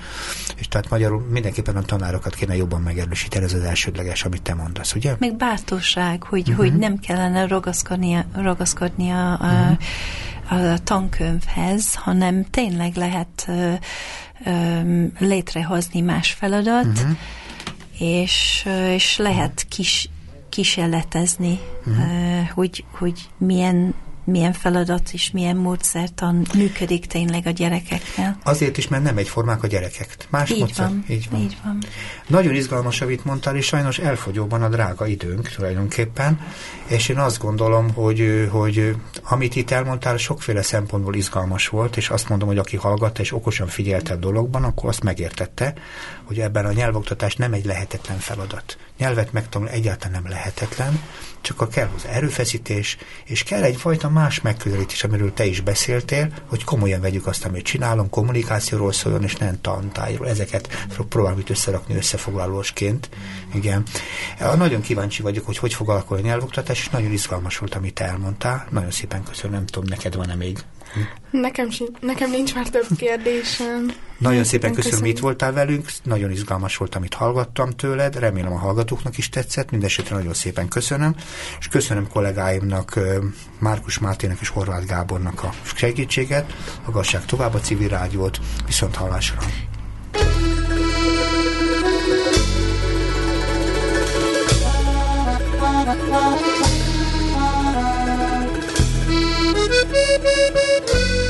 és tehát magyarul mindenképpen a tanárokat kéne jobban megerősíteni, ez az elsődleges, amit te mondasz, ugye? Meg bátorság, hogy, uh-huh. hogy nem kellene ragaszkodni, ragaszkodni a, a, uh-huh. a tankönyvhez, hanem tényleg lehet ö, létrehozni más feladat, uh-huh. és, és lehet kis, kísérletezni, uh-huh. hogy, hogy milyen milyen feladat és milyen módszertan működik tényleg a gyerekeknél. Azért is, mert nem egyformák a gyerekek. Más Így módszer. van, Így van. így van. Nagyon izgalmas, amit mondtál, és sajnos elfogyóban a drága időnk tulajdonképpen, és én azt gondolom, hogy, hogy amit itt elmondtál, sokféle szempontból izgalmas volt, és azt mondom, hogy aki hallgatta és okosan figyelte a dologban, akkor azt megértette, hogy ebben a nyelvoktatás nem egy lehetetlen feladat. Nyelvet megtanulni egyáltalán nem lehetetlen, csak a kell hozzá erőfeszítés, és kell egyfajta más megközelítés, amiről te is beszéltél, hogy komolyan vegyük azt, amit csinálom, kommunikációról szóljon, és nem tantájról. Ezeket próbálom itt összerakni összefoglalósként. Igen. Nagyon kíváncsi vagyok, hogy hogy fog alakulni a nyelvoktatás, és nagyon izgalmas volt, amit elmondtál. Nagyon szépen köszönöm, nem tudom, neked van-e még Nekem, nekem nincs már több kérdésem. Nagyon szépen köszönöm, hogy itt voltál velünk, nagyon izgalmas volt, amit hallgattam tőled, remélem a hallgatóknak is tetszett, mindesetre nagyon szépen köszönöm, és köszönöm kollégáimnak, Márkus Mátének és Horváth Gábornak a segítséget, hallgassák tovább a civil rádiót, viszont hallásra. Thank you.